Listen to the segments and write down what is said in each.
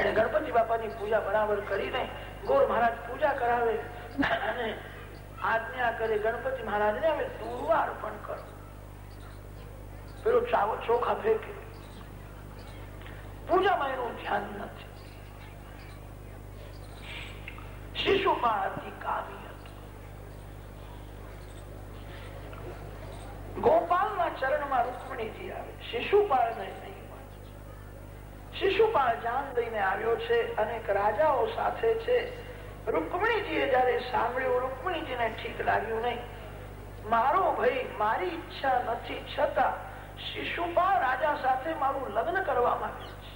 એને ગણપતિ બાપાની પૂજા બરાબર કરીને ગોર મહારાજ પૂજા કરાવે અને આજ્ઞા કરે ગણપતિ મહારાજ ને હવે દુર્વા અર્પણ કરો. પેલો ચોખા ફેંકે. પૂજામાં એનું ધ્યાન નથી. શિશુપાળ અતિ કામી હતું. ગોપાલના ચરણમાં રૂકમણીજી આવે. શિશુપાળ નહીં. શિશુપાળ જાન લઈને આવ્યો છે. અનેક રાજાઓ સાથે છે. રૂકમણીજીએ જયારે સાંભળ્યું, રૂકમણીજીને ઠીક લાગ્યું નહીં. મારો ભાઈ, મારી ઈચ્છા નથી. છતાં શિશુપાળ રાજા સાથે મારું લગ્ન કરવા માંગે છે.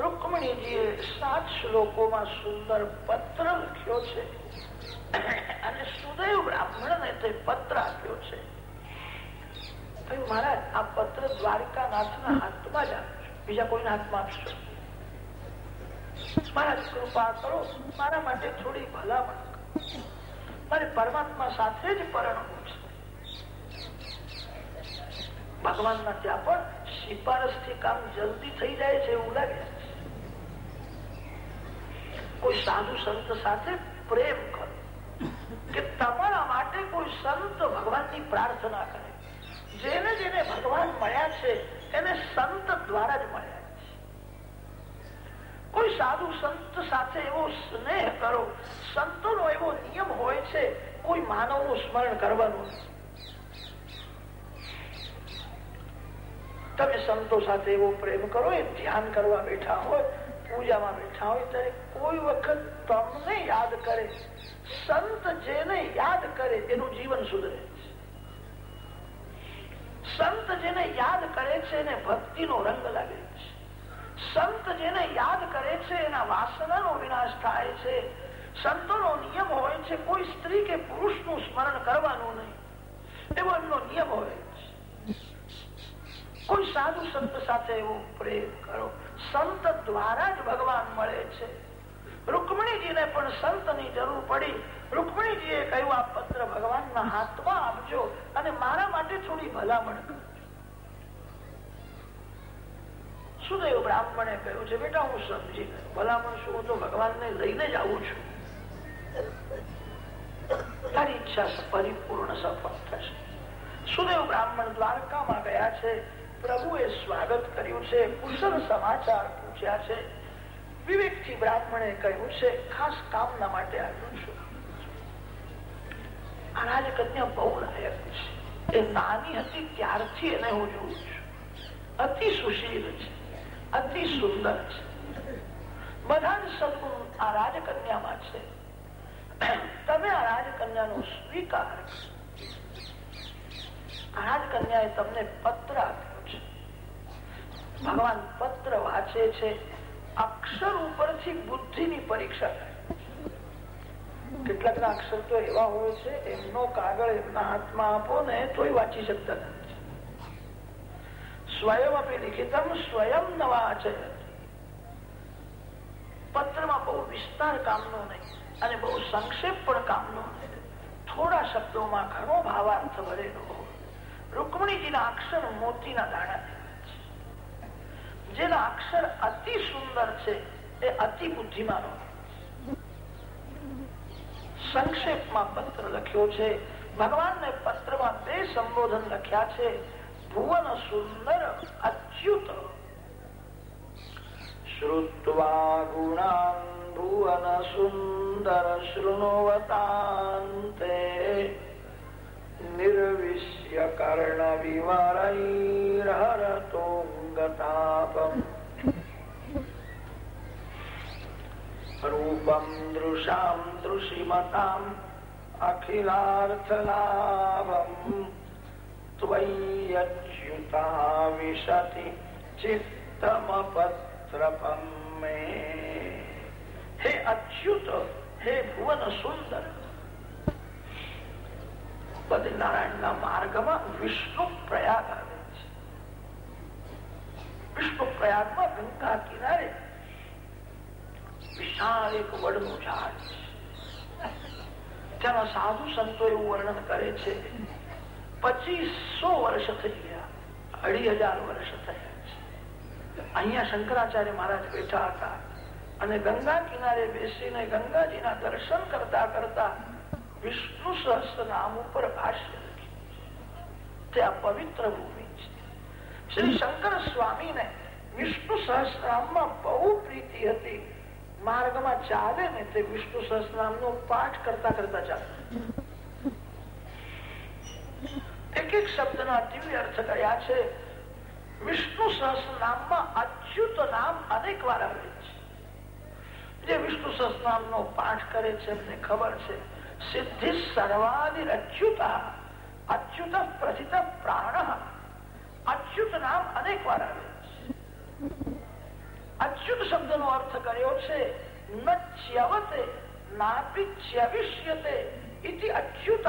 રૂકમણીજીએ સાત શ્લોકોમાં સુંદર પત્ર લખ્યો છે. અને સુદૈવ બ્રાહ્મણને તે પત્ર આપ્યો છે. મહારાજ, આ પત્ર દ્વારકાનાથના હાથમાં જ આપજો બીજા કોઈના હાથમાં આપશો? મહારાજ કૃપા કરો, મારા માટે થોડી ભલામણ મારે પરમાત્મા સાથે જ પરણવું છે. ભગવાનના ત્યાં પણ સિફારસથી કામ જલ્દી થઈ જાય છે એવું લાગે કોઈ સાધુ સંત સાથે પ્રેમ કરો કે તમારા માટે કોઈ સંત ભગવાનની પ્રાર્થના કરે. જેને જેને ભગવાન મળ્યા છે એને સંત દ્વારા જ મળ્યા છે. કોઈ સાધુ સંત સાથે એવો સ્નેહ કરો, સંતોનો એવો નિયમ હોય છે, કોઈ માનવનું સ્મરણ કરવાનું તમે સંતો સાથે એવો પ્રેમ કરો, એ ધ્યાન કરવા બેઠા હોય, પૂજામાં બેઠા હોય, ત્યારે કોઈ વખત તમને યાદ કરે, સંત જેને યાદ કરે, એનું જીવન સુધરે. સંત જેને યાદ કરે છે એને ભક્તિનો રંગ લાગે છે. સંત જેને યાદ કરે છે એના વાસનાનો વિનાશ થાય છે. સંતોનો નિયમ હોય છે કોઈ સ્ત્રી કે પુરુષનું સ્મરણ કરવાનું નહીં. એવો એમનો નિયમ હોય છે. કોઈ સાધુ સંત સાથે એવો પ્રેમ કરો. સંત દ્વારા જ ભગવાન મળે છે. રૂકમણીજીને પણ સંતની જરૂર પડી. રૂકમણીજીએ કહ્યું, આ પત્ર ભગવાનના હાથમાં આપજો અને મારા માટે થોડી ભલામણ સુદેવ બ્રાહ્મણે કહ્યું છે, બેટા, હું સમજી ગયો. ભલામણ શું? તો ભગવાનને લઈને જ આવું છું. તારી ઈચ્છા પરિપૂર્ણ સફળ થશે. સુદેવ બ્રાહ્મણ દ્વારકામાં ગયા છે. પ્રભુએ સ્વાગત કર્યું છે. કુશળ સમાચાર પૂછ્યા છે. વિવેકથી બ્રાહ્મણે કહ્યું છે, ખાસ કામના માટે આવ્યો છું. આ રાજકન્યા બહુ લાયક છે. એ નાની હતી, ત્યારથી એને હું જોઉં છું. અતિ સુશીલ છે, અતિ સુંદર છે. બધા સદગુણ આ રાજકન્યામાં છે. તમે આ રાજકન્યાનો સ્વીકાર રાજકન્યાએ તમને પત્ર આપ્યો છે. ભગવાન પત્ર વાંચે છે અક્ષર ઉપરથી બુદ્ધિની પરીક્ષા કેટલાક ના અક્ષર તો એવા હોય છે, એમનો કાગળ એમના હાથમાં આપો ને તોય વાંચી શકતા નથી. સ્વયં આપી લિખિતમ સ્વયં નવા છે પત્રમાં બહુ વિસ્તાર કામનો નહીં અને બહુ સંક્ષેપ પણ કામનો નહીં. થોડા શબ્દોમાં ઘણો ભાવાર્થ ભરેલો રૂકમણીજીના અક્ષર મોતીના દાણા જેના અક્ષર અતિ સુંદર છે, એ અતિ બુદ્ધિમાનો. સંક્ષેપમાં પત્ર લખ્યો છે, ભગવાનને પત્રમાં બે સંબોધન લખ્યા છે, ભુવન સુંદર અચ્યુત. શ્રુત્વા ગુણાન ભુવન સુંદર શૃણુવતાંતે. નિર્વિશ્ય કર્ણ વિવરૈર્હરતોંગતાપમ રૂપમ દૃશામ દૃશિમતામ અખિલાર્થલાભમ ત્વય્યુતા વિશતિ ચિત્તમપત્રપમ મે હે અચ્યુત હે ભુવન સુંદર બદ્રીનારાયણ ના માર્ગમાં વિષ્ણુ પ્રયાગ અહીંયા શંકરાચાર્ય મહારાજ બેઠા હતા અને ગંગા કિનારે બેસીને ગંગાજીના દર્શન કરતા કરતા વિષ્ણુ સહસ્ત્ર નામ ઉપર ભાષ્ય તે આ પવિત્ર ભૂમિ શ્રી શંકર સ્વામીને વિષ્ણુ સહસ્ત્રામમાં બહુ પ્રીતિ હતી. માર્ગમાં ચાલે ને તે વિષ્ણુ સહસ્ત્રામ નો પાઠ કરતા કરતા ચાલે. એક એક શબ્દના દિવ્ય અર્થ કયા છે. વિષ્ણુ સહસ્ત્રનામમાં અચ્યુત નામ અનેક વાર આવે છે. જે વિષ્ણુ સહસ્ત્ર નામ નો પાઠ કરે છે એમને ખબર છે. સિદ્ધિ સર્વાદિ અચ્યુત. અચ્યુત પ્રથિત પ્રાણ. અચ્યુત નામ અનેક વાર આવે અચ્યુત શબ્દ નો અર્થ કર્યો છે? ન ચ્યવતે ઇતિ અચ્યુત.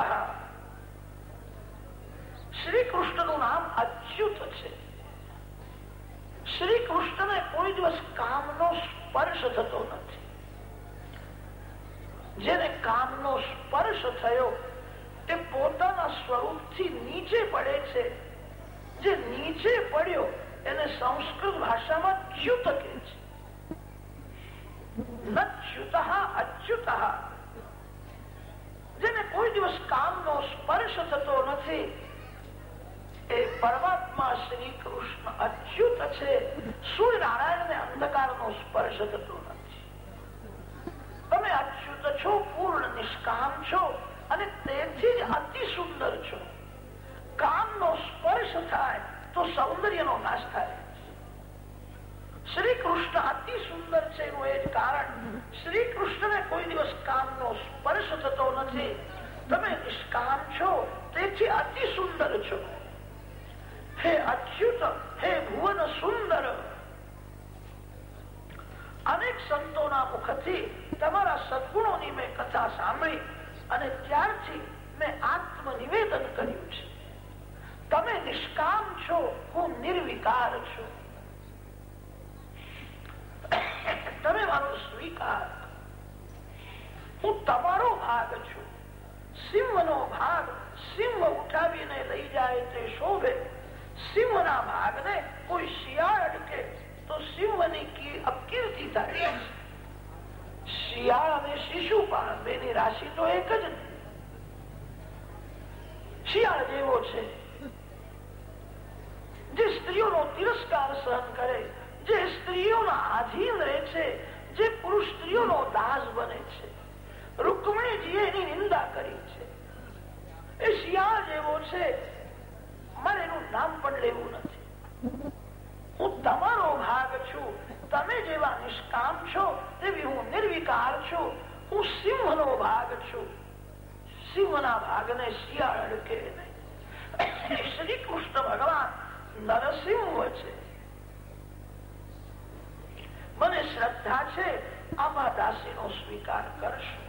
શ્રી કૃષ્ણનું નામ અચ્યુત છે. શ્રી કૃષ્ણ ને કોઈ દિવસ કામનો સ્પર્શ થતો નથી. જેને કામનો સ્પર્શ થયો, તે પોતાના સ્વરૂપથી નીચે પડે છે. જે નીચે પડ્યો, એને સંસ્કૃત ભાષામાં ચ્યુત કે છે. જેને કોઈ દિવસ કામનો સ્પર્શ થતો નથી, એ પરમાત્મા શ્રી કૃષ્ણ અચ્યુત છે. સૂર્યનારાયણ ને અંધકાર નો સ્પર્શ થતો નથી. તમે અચ્યુત છો, પૂર્ણ નિષ્કામ છો, અને તેથી જ અતિ સુંદર છો. કામ નો સ્પર્શ થાય તો સૌંદર્ય નો નાશ થાય. શ્રી કૃષ્ણ અતિ સુંદર છે એનું એ જ કારણ. શ્રી કૃષ્ણ ને કોઈ દિવસ કામ નો સ્પર્શ થતો નથી. તમે નિષ્કામ છો, તેથી અતિ સુંદર છો. હે અચ્યુત, હે ભુવન સુંદર. અનેક સંતોના મુખથી તમારા સદગુણોની મેં કથા સાંભળી અને ત્યારથી મેં આત્મનિવેદન કર્યું છે. તમે નિષ્કામ છો, હું નિર્વિકાર છું. તમે મારો સ્વીકાર. હું તમારો ભાગ છું. સિંહનો ભાગ સિંહ ઉઠાવીને લઈ જાય તે શોભે. સિંહના ભાગને કોઈ શિયાળ અટકે તો સિંહની અપકીર્તિ થાય શિયાળ અને શિશુપાળ બેની રાશિ તો એક જ શિયાળ જેવો છે. સ્ત્રીઓનો તિરસ્કાર સહન કરે, જે સ્ત્રીઓના આધીન રહે છે, જે પુરુષ સ્ત્રીઓનો દાસ બને છે. રૂકમણીજીએ એની નિંદા કરી છે. એ શિયાળ જેવો છે. મારે એનું નામ પણ લેવું નથી. હું તમારો ભાગ છું. તમે જેવા નિષ્કામ છો, તેવી હું નિર્વિકાર છું. હું સિંહ નો ભાગ છું. સિંહના ભાગને શિયાળ અડકે નહીં. શ્રી કૃષ્ણ ભગવાન નરસિંહ છે મને શ્રદ્ધા છે આમાં દાસી નો સ્વીકાર કરશો.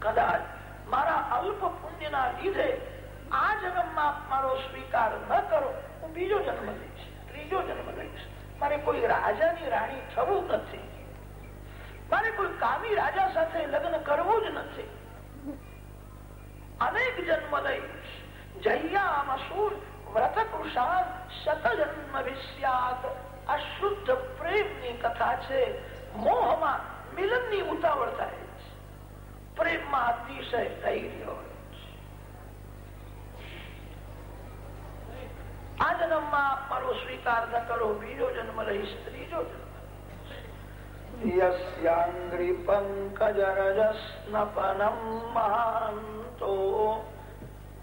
કદાચ મારા અલ્પ પુણ્ય ના લીધે આ જન્મમાં મારો સ્વીકાર ન કરો, હું બીજો જન્મ લઈશ, ત્રીજો જન્મ લઈશ. મારે કોઈ રાજાની રાણી થવું નથી. મારે કોઈ કામી રાજા સાથે લગ્ન કરવું જ નથી. અનેક જન્મ લઈશ જૈયામ અસુર વ્રત કૃષાન શતજન્મ વિસ્યાત આ શુદ્ધ પ્રેમની કથા છે મોહમાં મિલનની ઉતાવળ થાય છે પ્રેમમાં અતિશય ધૈર્ય હોય આ જન્મમાં સ્વીકાર ન કરો બીજો જન્મ લઈશ ત્રીજો જન્મ યસ્યાંગ્રી પંકજ રજસ્નપનમ મહાંતો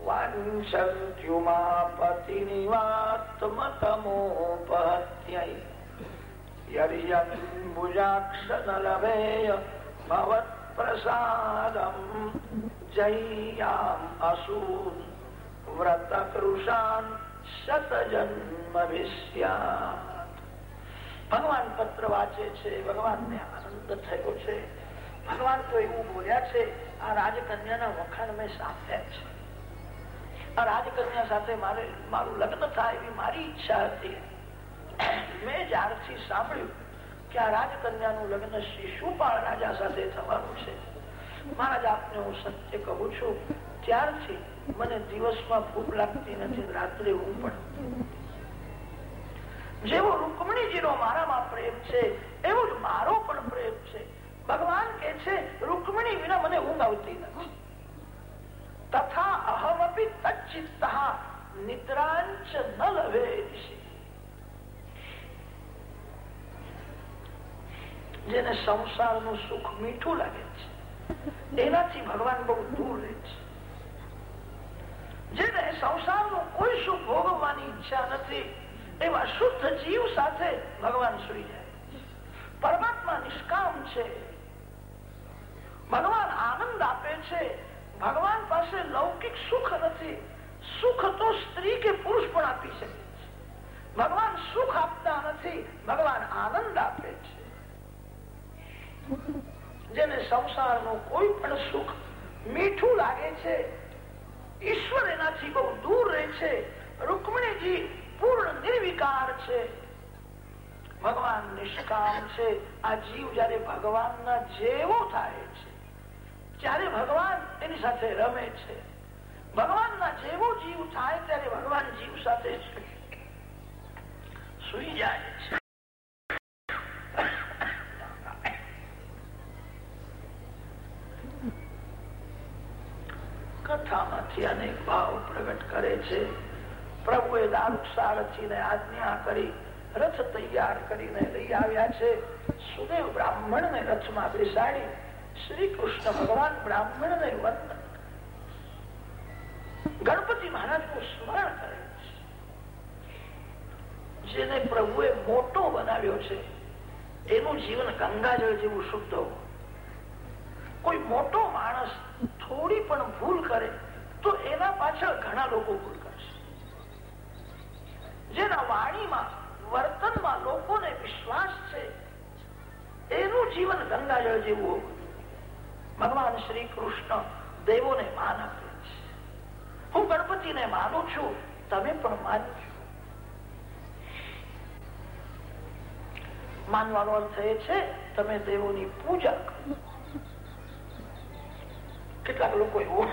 वाञ्छन्त्युमापतिनिवात्मतमोपहत्यै। यर्यम्बुजाक्षनलभेय भवत्प्रसादम् जय्याम् असून्। વ્રતકૃષાન શતજન્મવિષ્યા ભગવાન પત્ર વાંચે છે ભગવાન ને આનંદ થયો છે। ભગવાન તો એવું બોલ્યા છે, આ રાજકન્યાના વખાણ મેં સાંભળ્યા છે। આ રાજકન્યા સાથે મારે મારું લગ્ન થાય એવી મારી ઈચ્છા હતી. મેં જ્યારથી સાંભળ્યું કે આ રાજકન્યાનું લગ્ન શિશુપાળ રાજા સાથે થવાનું છે. મહારાજ, આપને હું સત્ય કહું છું, ત્યારથી મને દિવસમાં ભૂખ લાગતી નથી, રાત્રે હું પણ જેવો રૂકમણીજીનો મારામાં પ્રેમ છે, એવો જ મારો પણ પ્રેમ છે. ભગવાન કે છે, રૂકમણી વિના મને ઊંઘ આવતી નથી. તથા અહમપી તચ્ચિત્ત નિદ્રાંચ ન જેને સંસારનું સુખ મીઠું લાગે છે એનાથી ભગવાન બહુ દૂર રહે છે જેને સંસારનું કોઈ સુખ ભોગવવાની ઈચ્છા નથી એવા શુદ્ધ જીવ સાથે ભગવાન સુઈ જાય પરમાત્મા નિષ્કામ છે ભગવાન આનંદ આપે છે ભગવાન પાસે લૌકિક સુખ નથી. સુખ તો સ્ત્રી કે પુરુષ પણ આપી શકે છે. ભગવાન સુખ આપતા નથી, ભગવાન આનંદ આપે છે. જેને સંસારનું કોઈ પણ સુખ મીઠું લાગે છે, ઈશ્વર એનાથી બહુ દૂર રહે છે. રૂકમણીજી પૂર્ણ નિર્વિકાર છે. ભગવાન નિષ્કામ છે. આ જીવ જયારે ભગવાનના જેવો થાય છે ત્યારે ભગવાન સાથે રમે છે. ભગવાનના જેવો જીવ થાય ત્યારે ભગવાન જીવ સાથે સુઈ જાય છે. કથામાંથી અનેક ભાવ પ્રગટ કરે છે. પ્રભુએ દારૂક સારથીને આજ્ઞા કરી, રથ તૈયાર કરીને લઈ આવ્યા છે. સુદેવ બ્રાહ્મણ ને રથમાં બેસાડી શ્રી કૃષ્ણ ભગવાન બ્રાહ્મણ ને વંદન ગણપતિ મહારાજનું સ્મરણ કરે જેને પ્રભુએ મોટો બનાવ્યો છે, એનું જીવન ગંગાજળ જેવું શુદ્ધ કોઈ મોટો માણસ થોડી પણ ભૂલ કરે, તો એના પાછળ ઘણા લોકો ભૂલ કરશે. જેના વાણીમાં, વર્તનમાં લોકોને વિશ્વાસ છે, એનું જીવન ગંગાજળ જેવું ભગવાન શ્રી કૃષ્ણ દેવોને માન આપે. હું ગણપતિને માનું છું. તમે પણ માનો માનવાનો અર્થ એ છે, તમે દેવોની પૂજા કેટલાક લોકો એવું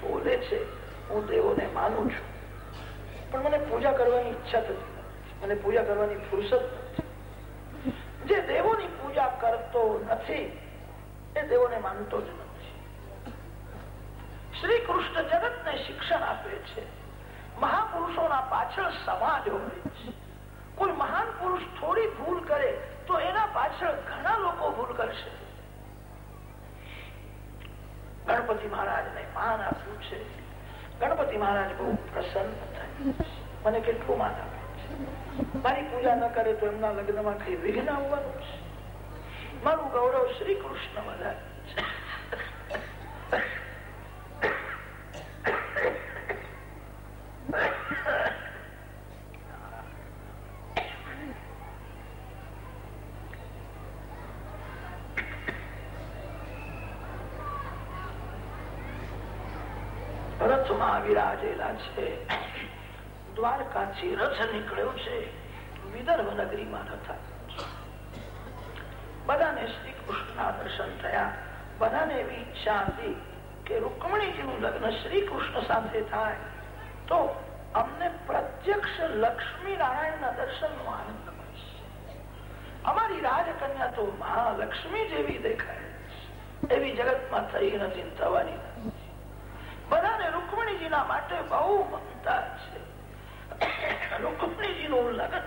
બોલે છે, હું દેવોને માનું છું. પણ મને પૂજા કરવાની ઈચ્છા થતી મને પૂજા કરવાની ફુરસત નથી. જે દેવોની પૂજા કરતો નથી, એ દેવોને માનતો જ નથી. શ્રી કૃષ્ણ જગત ને શિક્ષણ આપે છે. મહાપુરુષોના પાછળ સમાજ હોય છે. કોઈ મહાન પુરુષ થોડી ભૂલ કરે તો એના પાછળ ઘણા લોકો ભૂલ કરશે. ગણપતિ મહારાજ ને માન આપ્યું છે. ગણપતિ મહારાજ બહુ પ્રસન્ન થાય મને કેટલું માન આપે છે. મારી પૂજા ન કરે તો એમના લગ્નમાં કઈ વિઘ્ન આવવાનું છે. મારું ગૌરવ શ્રી કૃષ્ણ વધારે રથમાં વિરાજેલા છે. દ્વારકાથી રથ નીકળ્યો છે. વિદર્ભ નગરીમાં હતા બધાને શ્રી કૃષ્ણના દર્શન થયા. બધાને એવી ઈચ્છા હતી કે રૂકમણીજીનું લગ્ન શ્રી કૃષ્ણ સાથે થાય. તો અમને પ્રત્યક્ષ લક્ષ્મી નારાયણના દર્શન નો આનંદ મળશે. અમારી રાજકન્યા તો મહાલક્ષ્મી જેવી દેખાય. એવી જગતમાં થઈ નથી થવાની. રૂકમણીજીના માટે બહુ મમતા છે. રૂકમણીજી નું લગ્ન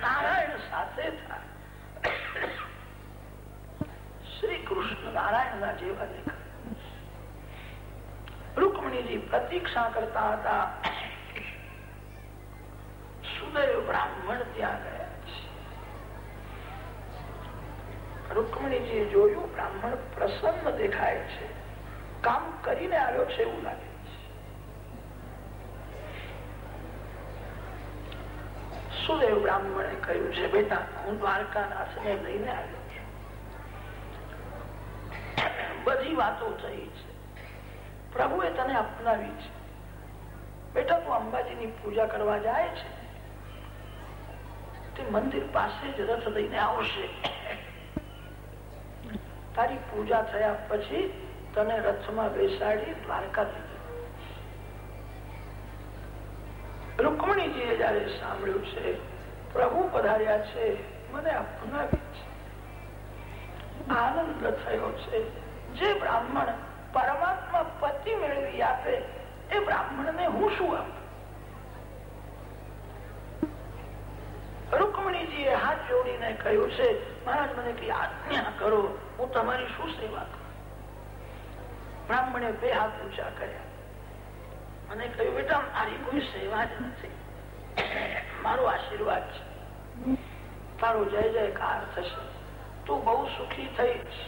નારાયણ સાથે થાય. શ્રી કૃષ્ણ નારાયણ ના જેવા દેખાય રૂકમણીજી પ્રતીક્ષા કરતા હતા. સુદૈવ બ્રાહ્મણ ત્યાં ગયા છે. રૂકમણીજીએ જોયું, બ્રાહ્મણ પ્રસન્ન દેખાય છે. કામ કરીને આવ્યો છે એવું લાગે છે બ્રાહ્મણે કહ્યું છે? બેટા, હું દ્વારકાનાથ ને લઈને આવ્યો બધી વાતો થઈ છે. પ્રભુએ તને અપનાવી છે. બેટા, તું અંબાજીની પૂજા કરવા જાય છે. તે મંદિર પાસે જ રથ લઈને આવશે. તારી પૂજા થયા પછી તને રથમાં બેસાડી દ્વારકા રૂકમણીજીએ જયારે સાંભળ્યું છે. પ્રભુ પધાર્યા છે. મને અપનાવી આનંદ થયો છે. જે બ્રાહ્મણ પરમાત્મા પતિ મેળવી આપે, એ બ્રાહ્મણ ને હું શું આપું? રૂકમણીજીએ હાથ જોડીને કહ્યું છે, મહારાજ, મને કઈ આજ્ઞા કરો. હું તમારી શું સેવા કરું? બ્રાહ્મણે બે હાથ ઊંચા કર્યા. અને કહ્યું, બેટા, મારી કોઈ સેવા જ નથી. મારો આશીર્વાદ છે. તારો જય જયકાર થશે. તું બહુ સુખી થઈશ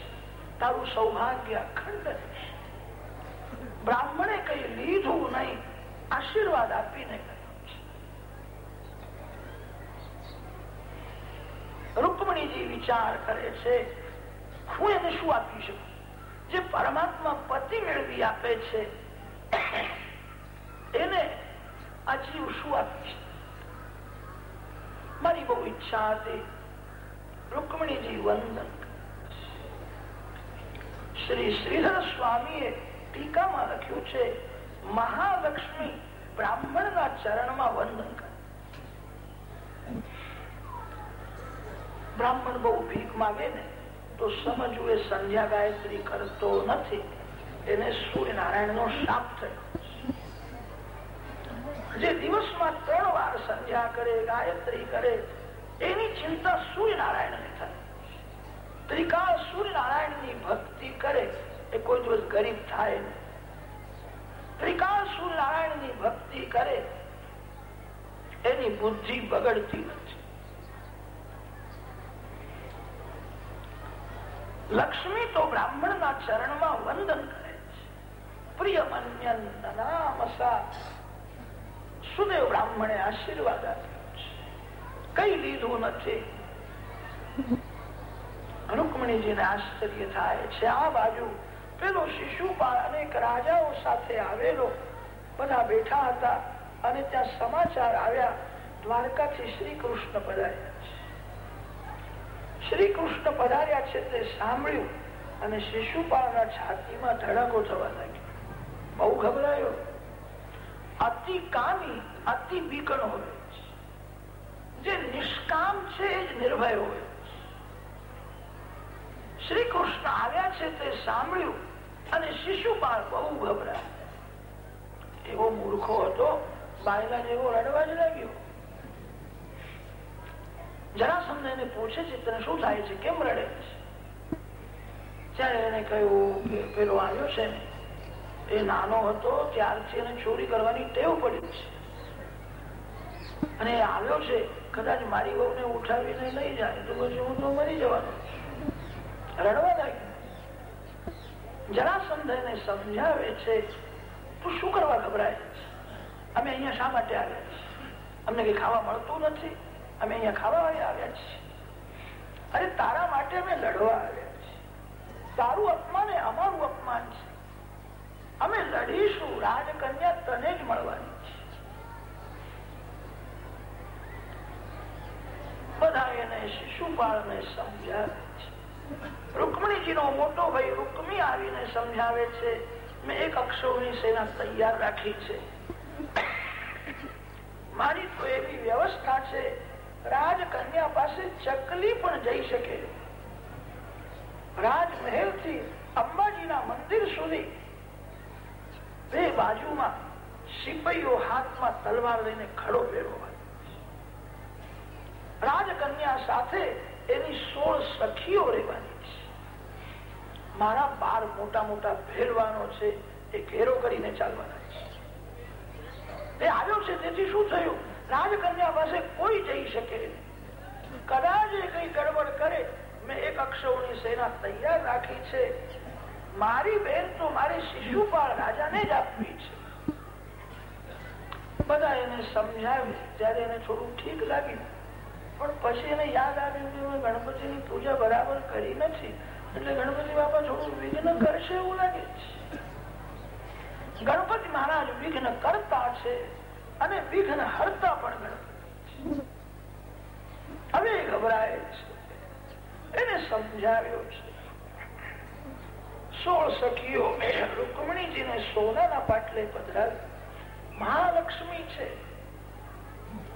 તારું સૌભાગ્ય અખંડ બ્રાહ્મણે કઈ લીધું નહીં. આશીર્વાદ આપીને રૂકમણીજી વિચાર કરે છે, હું એને શું આપી શકું? જે પરમાત્મા પતિ મેળવી આપે છે, એને આ જીવ શું આપી શકે? મારી બહુ ઈચ્છા હતી. રૂકમણીજી વંદન શ્રી શ્રીધર સ્વામીએ ટીકામાં લખ્યું છે, મહાલક્ષ્મી બ્રાહ્મણના ચરણમાં વંદન કરે. બ્રાહ્મણ બહુ ભીખ માગે ને, તો સમજવું એ સંધ્યા ગાયત્રી કરતો નથી. એને સૂર્યનારાયણ નો શાપ થયો. જે દિવસમાં ત્રણ વાર સંધ્યા કરે, ગાયત્રી કરે, એની ચિંતા સૂર્યનારાયણ ને થાય. ત્રિકાળ સૂર્યનારાયણની ભક્તિ કરે, એ કોઈ દિવસ ગરીબ થાય નહીં. ત્રિકાળ સૂર્યનારાયણની ભક્તિ કરે, એની બુદ્ધિ બગડતી નથી. લક્ષ્મી તો બ્રાહ્મણના ચરણમાં વંદન કરે છે. પ્રિય મન્યનમસા સુદેવ બ્રાહ્મણે આશીર્વાદ આપ્યો છે. કઈ લીધું નથી. રૂકમણીજીને આશ્ચર્ય થાય છે. આ બાજુ પેલો શિશુપાલ અનેક રાજાઓ સાથે આવેલો. બધા બેઠા હતા અને ત્યાં સમાચાર આવ્યા. દ્વારકાથી શ્રી કૃષ્ણ પધાર્યા છે. શ્રી કૃષ્ણ પધાર્યા છે તે સાંભળ્યું અને શિશુપાળના છાતીમાં ધડકો થવા લાગ્યો. બહુ ગભરાયો. અતિ કામી અતિ વિકળ હોય જે નિષ્કામ છે એ જ નિર્ભય હોય શ્રી કૃષ્ણ આવ્યા છે તે સાંભળ્યું અને શિશુપાળ બહુ ગભરાય. એવો મૂર્ખો હતો, બાયલા જેવો રડવા જ લાગ્યો. જરાસંધ એને પૂછે છે, તને શું થાય છે? કેમ રડે છે? ત્યારે એને કહ્યું કે પેલો આવ્યો છે ને. એ નાનો હતો, ત્યારથી એને ચોરી કરવાની ટેવ પડી છે. અને આવ્યો છે, કદાચ મારી બહુ ને ઉઠાવીને લઈ જાય, તો પછી હું તો મરી જવાનો રડવા લાગ્યો. જરાસંધ એને સમજાવે છે, તું શું કરવા ગભરાય અમે અહીંયા શા માટે આવ્યા છીએ? અમને કઈ ખાવા મળતું નથી. અમે અહીંયા ખાવા આવ્યા છીએ. અરે, તારા માટે અમે લડવા આવ્યા છીએ. તારું અપમાન એ અમારું અપમાન છે. અમે લડીશું, રાજકન્યા તને જ મળવાની છે બધા નો મોટો ભાઈ રૂકમી છે, મેં એક મારી તો એવી વ્યવસ્થા છે, રાજકન્યા પાસે ચકલી પણ જઈ શકે. રાજમહેલથી અંબાજીના મંદિર સુધી બે બાજુમાં સિપાહીઓ હાથમાં તલવાર લઈને ખડો પહેરવા રાજકન્યા સાથે એની સોળ સખીઓ રહેવાની છે. મારા બાર મોટા મોટા ભેરવાનો છે એ ઘેરો કરીને ચાલવાના છે. એ આવ્યો છે, તેથી શું થયું? રાજકન્યા પાસે કોઈ જઈ શકે કદાચ એ કઈ ગડબડ કરે, મેં એક અક્ષરોની સેના તૈયાર રાખી છે. મારી બેન તો મારે શિશુપાળ રાજાને જ આપવી છે. બધા એને સમજાવી, ત્યારે એને થોડું ઠીક લાગ્યું. પણ પછી એને યાદ આવ્યું કે ગણપતિની પૂજા બરાબર કરી નથી, એટલે ગણપતિ બાપા થોડું વિઘ્ન કરશે એવું લાગે છે. ગણપતિ મહારાજ વિઘ્ન કરતા છે અને વિઘ્ન હરતા પણ ગણપતિ હવે ગભરાય છે. એને સમજાવ્યો છે. સોળ સખીઓ રૂકમણીજીને સોનાના પાટલે પધરાવી. મહાલક્ષ્મી છે.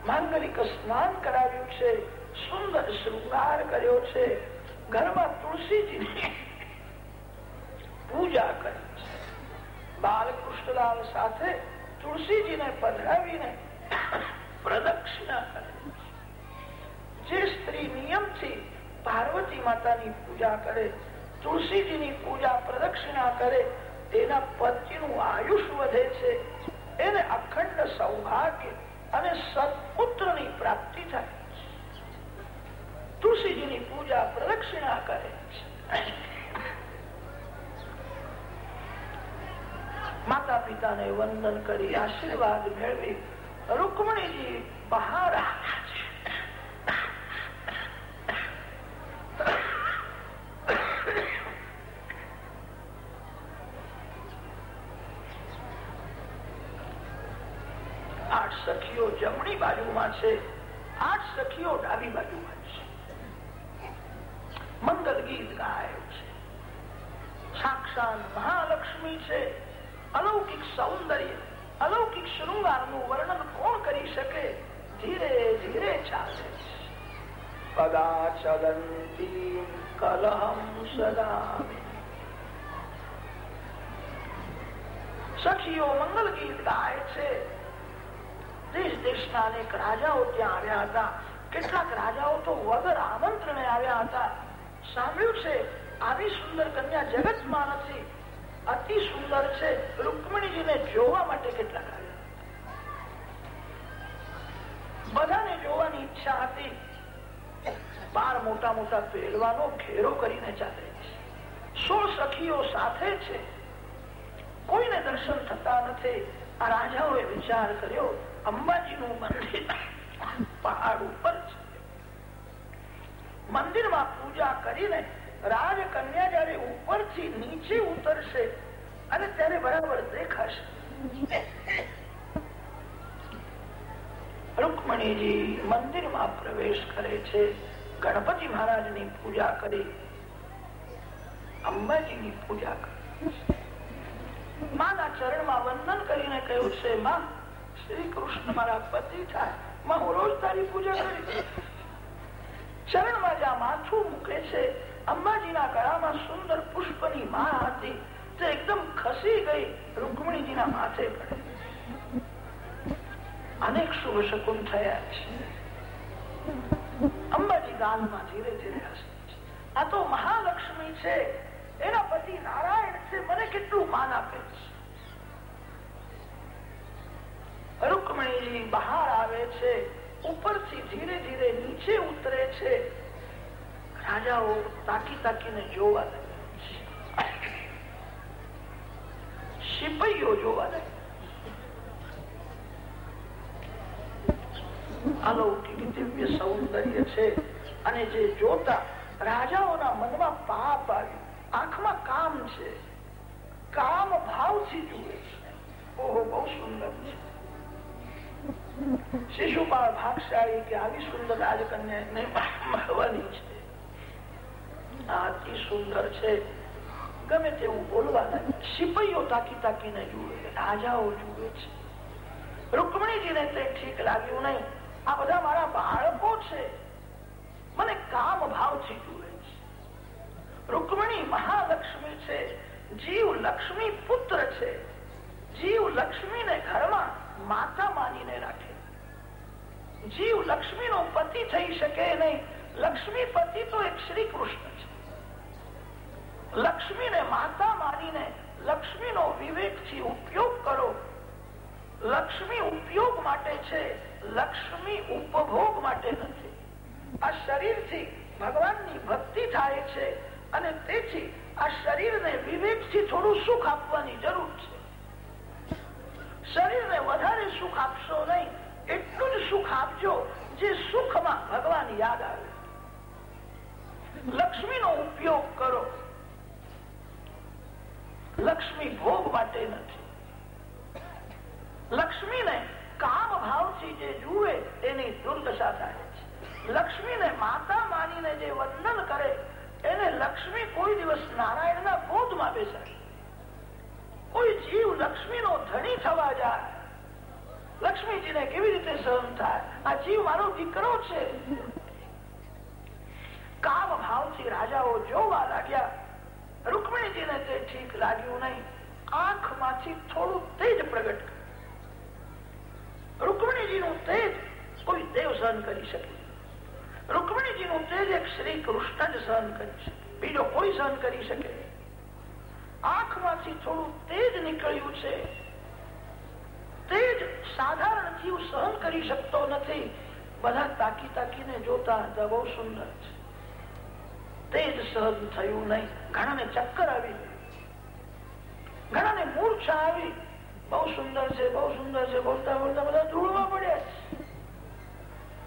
માંગલિક સ્નાન કરાવ્યું છે શૃંગાર કર્યો છે, ઘરમાં તુલસીજી પૂજા કરી છે. બાલકૃષ્ણલાલ સાથે તુલસીજીને પધરાવીને પ્રદક્ષિણા કરે જે સ્ત્રી નિયમથી પાર્વતી માતાની પૂજા કરે, તુલસીજીની પૂજા પ્રદક્ષિણા કરે, તેના પતિનું આયુષ વધે છે. એને અખંડ સૌભાગ્ય અને સત્પુત્રની પૂજા પ્રદક્ષિણા કરે માતા પિતાને વંદન કરી, આશીર્વાદ મેળવી રૂકમણીજી બહાર આવ્યા સખીઓ જમણી બાજુમાં છે. ચલંતી કલહમ સદા સખીઓ મંગલ ગીત ગાય છે. દેશ દેશના અનેક રાજાઓ ત્યાં આવ્યા હતા. કેટલાક રાજાઓ તો વગર આમંત્રણે આવ્યા હતા. સાંભળ્યું છે, આવી સુંદર કન્યા જગતમાં નથી. અતિ સુંદર છે. રૂકમણીજીને જોવા માટે કેટલાક આવ્યા. બધાને જોવાની ઈચ્છા હતી. બાર મોટા મોટા પહેલવાનો ઘેરો કરીને ચાલે છે. સોળ સખીઓ સાથે છે. કોઈને દર્શન થતા નથી. આ રાજાઓએ વિચાર કર્યો, અંબાજીનું મંદિર પહાડ ઉપર છે. મંદિરમાં પૂજા કરીને રાજકન્યા જયારે ઉપરથી નીચે ઉતરશે અને ત્યારે બરાબર દેખાશે. રૂકમણીજી મંદિરમાં પ્રવેશ કરે છે. ગણપતિ મહારાજની પૂજા કરી. અંબાજીની પૂજા કરી. માના ચરણમાં વંદન કરીને કહ્યું છે માં શ્રી કૃષ્ણ મારા પતિ થાય. માં હું રોજ તારી પૂજા કરી ચરણમાં જ્યાં માથું મૂકે છે. અંબાજીના ગળામાં સુંદર પુષ્પની માળા હતી. તે એકદમ ખસી ગઈ. રૂકમણીજીના માથે પડે. અનેક શુભ શકુન થયા છે. અંબાજી ધીરે ધીરે હસે આ તો મહાલક્ષ્મી છે. એના પતિ નારાયણ છે. મને કેટલું માન આપે છે. રૂકમણીજી બહાર આવે છે. ઉપરથી ધીરે ધીરે નીચે ઉતરે છે. રાજાઓ તાકી તાકીને જોવા સિપાહીઓ જોવા અલૌકિક દિવ્ય સૌંદર્ય છે. અને જે જોતા રાજાઓના મનમાં પાપ આવ્યું. આંખમાં કામ છે. કામ ભાવથી જુએ છે. ઓહો, બહુ સુંદર છે. શિશુપાળ ભાગશાળી કે આવી સુંદર રાજકન્યા મળવાની છે. અતિ સુંદર છે. ગમે તેવું બોલવા સિપાહીઓ તાકી તાકીને જુએ, રાજાઓ જુએ છે. રૂકમણીજીને તે ઠીક લાગ્યું નહીં. આ બધા મારા બાળકો છે. મને કામ ભાવથી જુએ છે. રૂકમણી મહાલક્ષ્મી છે. જીવ લક્ષ્મી પુત્ર છે. જીવ લક્ષ્મી ને ઘરમાં માતા માનીને રાખે. જીવ લક્ષ્મી નો પતિ થઈ શકે નહીં. લક્ષ્મી પતિ તો એક શ્રી કૃષ્ણ છે. લક્ષ્મી ને માતા માનીને લક્ષ્મી નો વિવેકથી ઉપયોગ કરો. લક્ષ્મી ઉપયોગ માટે છે. લક્ષ્મી ઉપભોગ માટે નથી. આ શરીરથી ભગવાનની ભક્તિ થાય છે અને તેથી આ શરીરને વિવેકથી થોડું સુખ આપવાની જરૂર છે. શરીરને વધારે સુખ આપશો નહીં, એટલું જ સુખ આપજો જે સુખમાં ભગવાન યાદ આવે. લક્ષ્મીનો ઉપયોગ કરો. લક્ષ્મી ભોગ માટે નથી. લક્ષ્મીને કામ ભાવથી જે જુએ એની દુર્દશા થાય. લક્ષ્મીને માતા માનીને જે વંદન કરે, એને લક્ષ્મી કોઈ દિવસ નારાયણના બોધમાં બેસાડે. કોઈ જીવ લક્ષ્મીનો ધણી થવા જાય. લક્ષ્મીજીને કેવી રીતે સહન થાય? આ જીવ મારો દીકરો છે. જોવા લાગ્યા. રૂકમણીજીને તે ઠીક લાગ્યું નહીં. આંખમાંથી થોડું તેજ પ્રગટ રૂકમણીજીનું તેજ કોઈ દેવ સહન કરી શકે રૂકમણીજીનું તેજ એક શ્રી કૃષ્ણ જ સહન કરી શકે. બીજો કોઈ સહન કરી શકે આંખમાંથી થોડું તેજ નીકળ્યું છે. તેજ સાધારણ જીવ સહન કરી શકતો નથી. બધા તાકી તાકીને જોતા હતા, બહુ સુંદર છે. તેજ સહન થયું નહીં. ઘણાને ચક્કર આવી. ઘણાને મૂર્છા આવી. બહુ સુંદર છે, બહુ સુંદર છે. બોલતા બોલતા બધા ધૂળવા પડ્યા. છે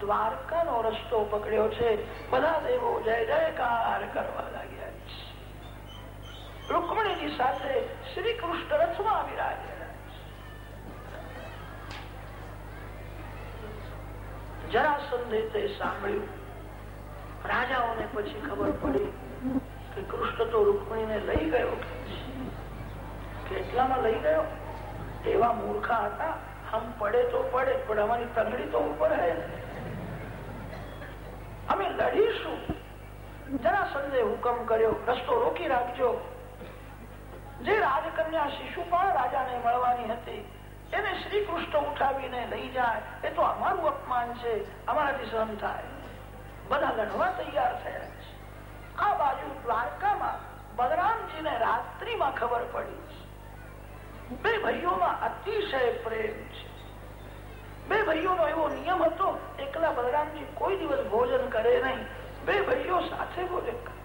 દ્વારકાનો રસ્તો પકડ્યો છે. બધા દેવો જય જયકાર કરવા લાગ્યા રૂકમણીજી સાથે શ્રી કૃષ્ણ રથમાં વિરાજેલા જરાસંધે તે સાંભળ્યું. રાજાઓને પછી ખબર પડી કે કૃષ્ણ તો રૂકમણીને લઈ ગયો કેટલામાં લઈ ગયો? એવા મૂર્ખા હતા. હમ પડે તો પડે, પણ અમારી તંગડી તો ઉપર હે. અમે લડીશું. જરાસંધે હુકમ કર્યો, રસ્તો રોકી રાખજો. જે રાજકન્યા શિશુપાળ રાજાને મળવાની હતી, એને શ્રી કૃષ્ણ ઉઠાવીને લઈ જાય. એ તો અમારું અપમાન છે, અમારાથી સહન થાય. બધા લડવા તૈયાર થયા છે. આ બાજુ દ્વારકામાં બલરામજીને રાત્રિમાં ખબર પડી. બે ભાઈઓમાં અતિશય પ્રેમ છે. બે ભાઈઓનો એવો નિયમ હતો, એકલા બલરામજી કોઈ દિવસ ભોજન કરે નહીં. બે ભાઈઓ સાથે ભોજન કરે.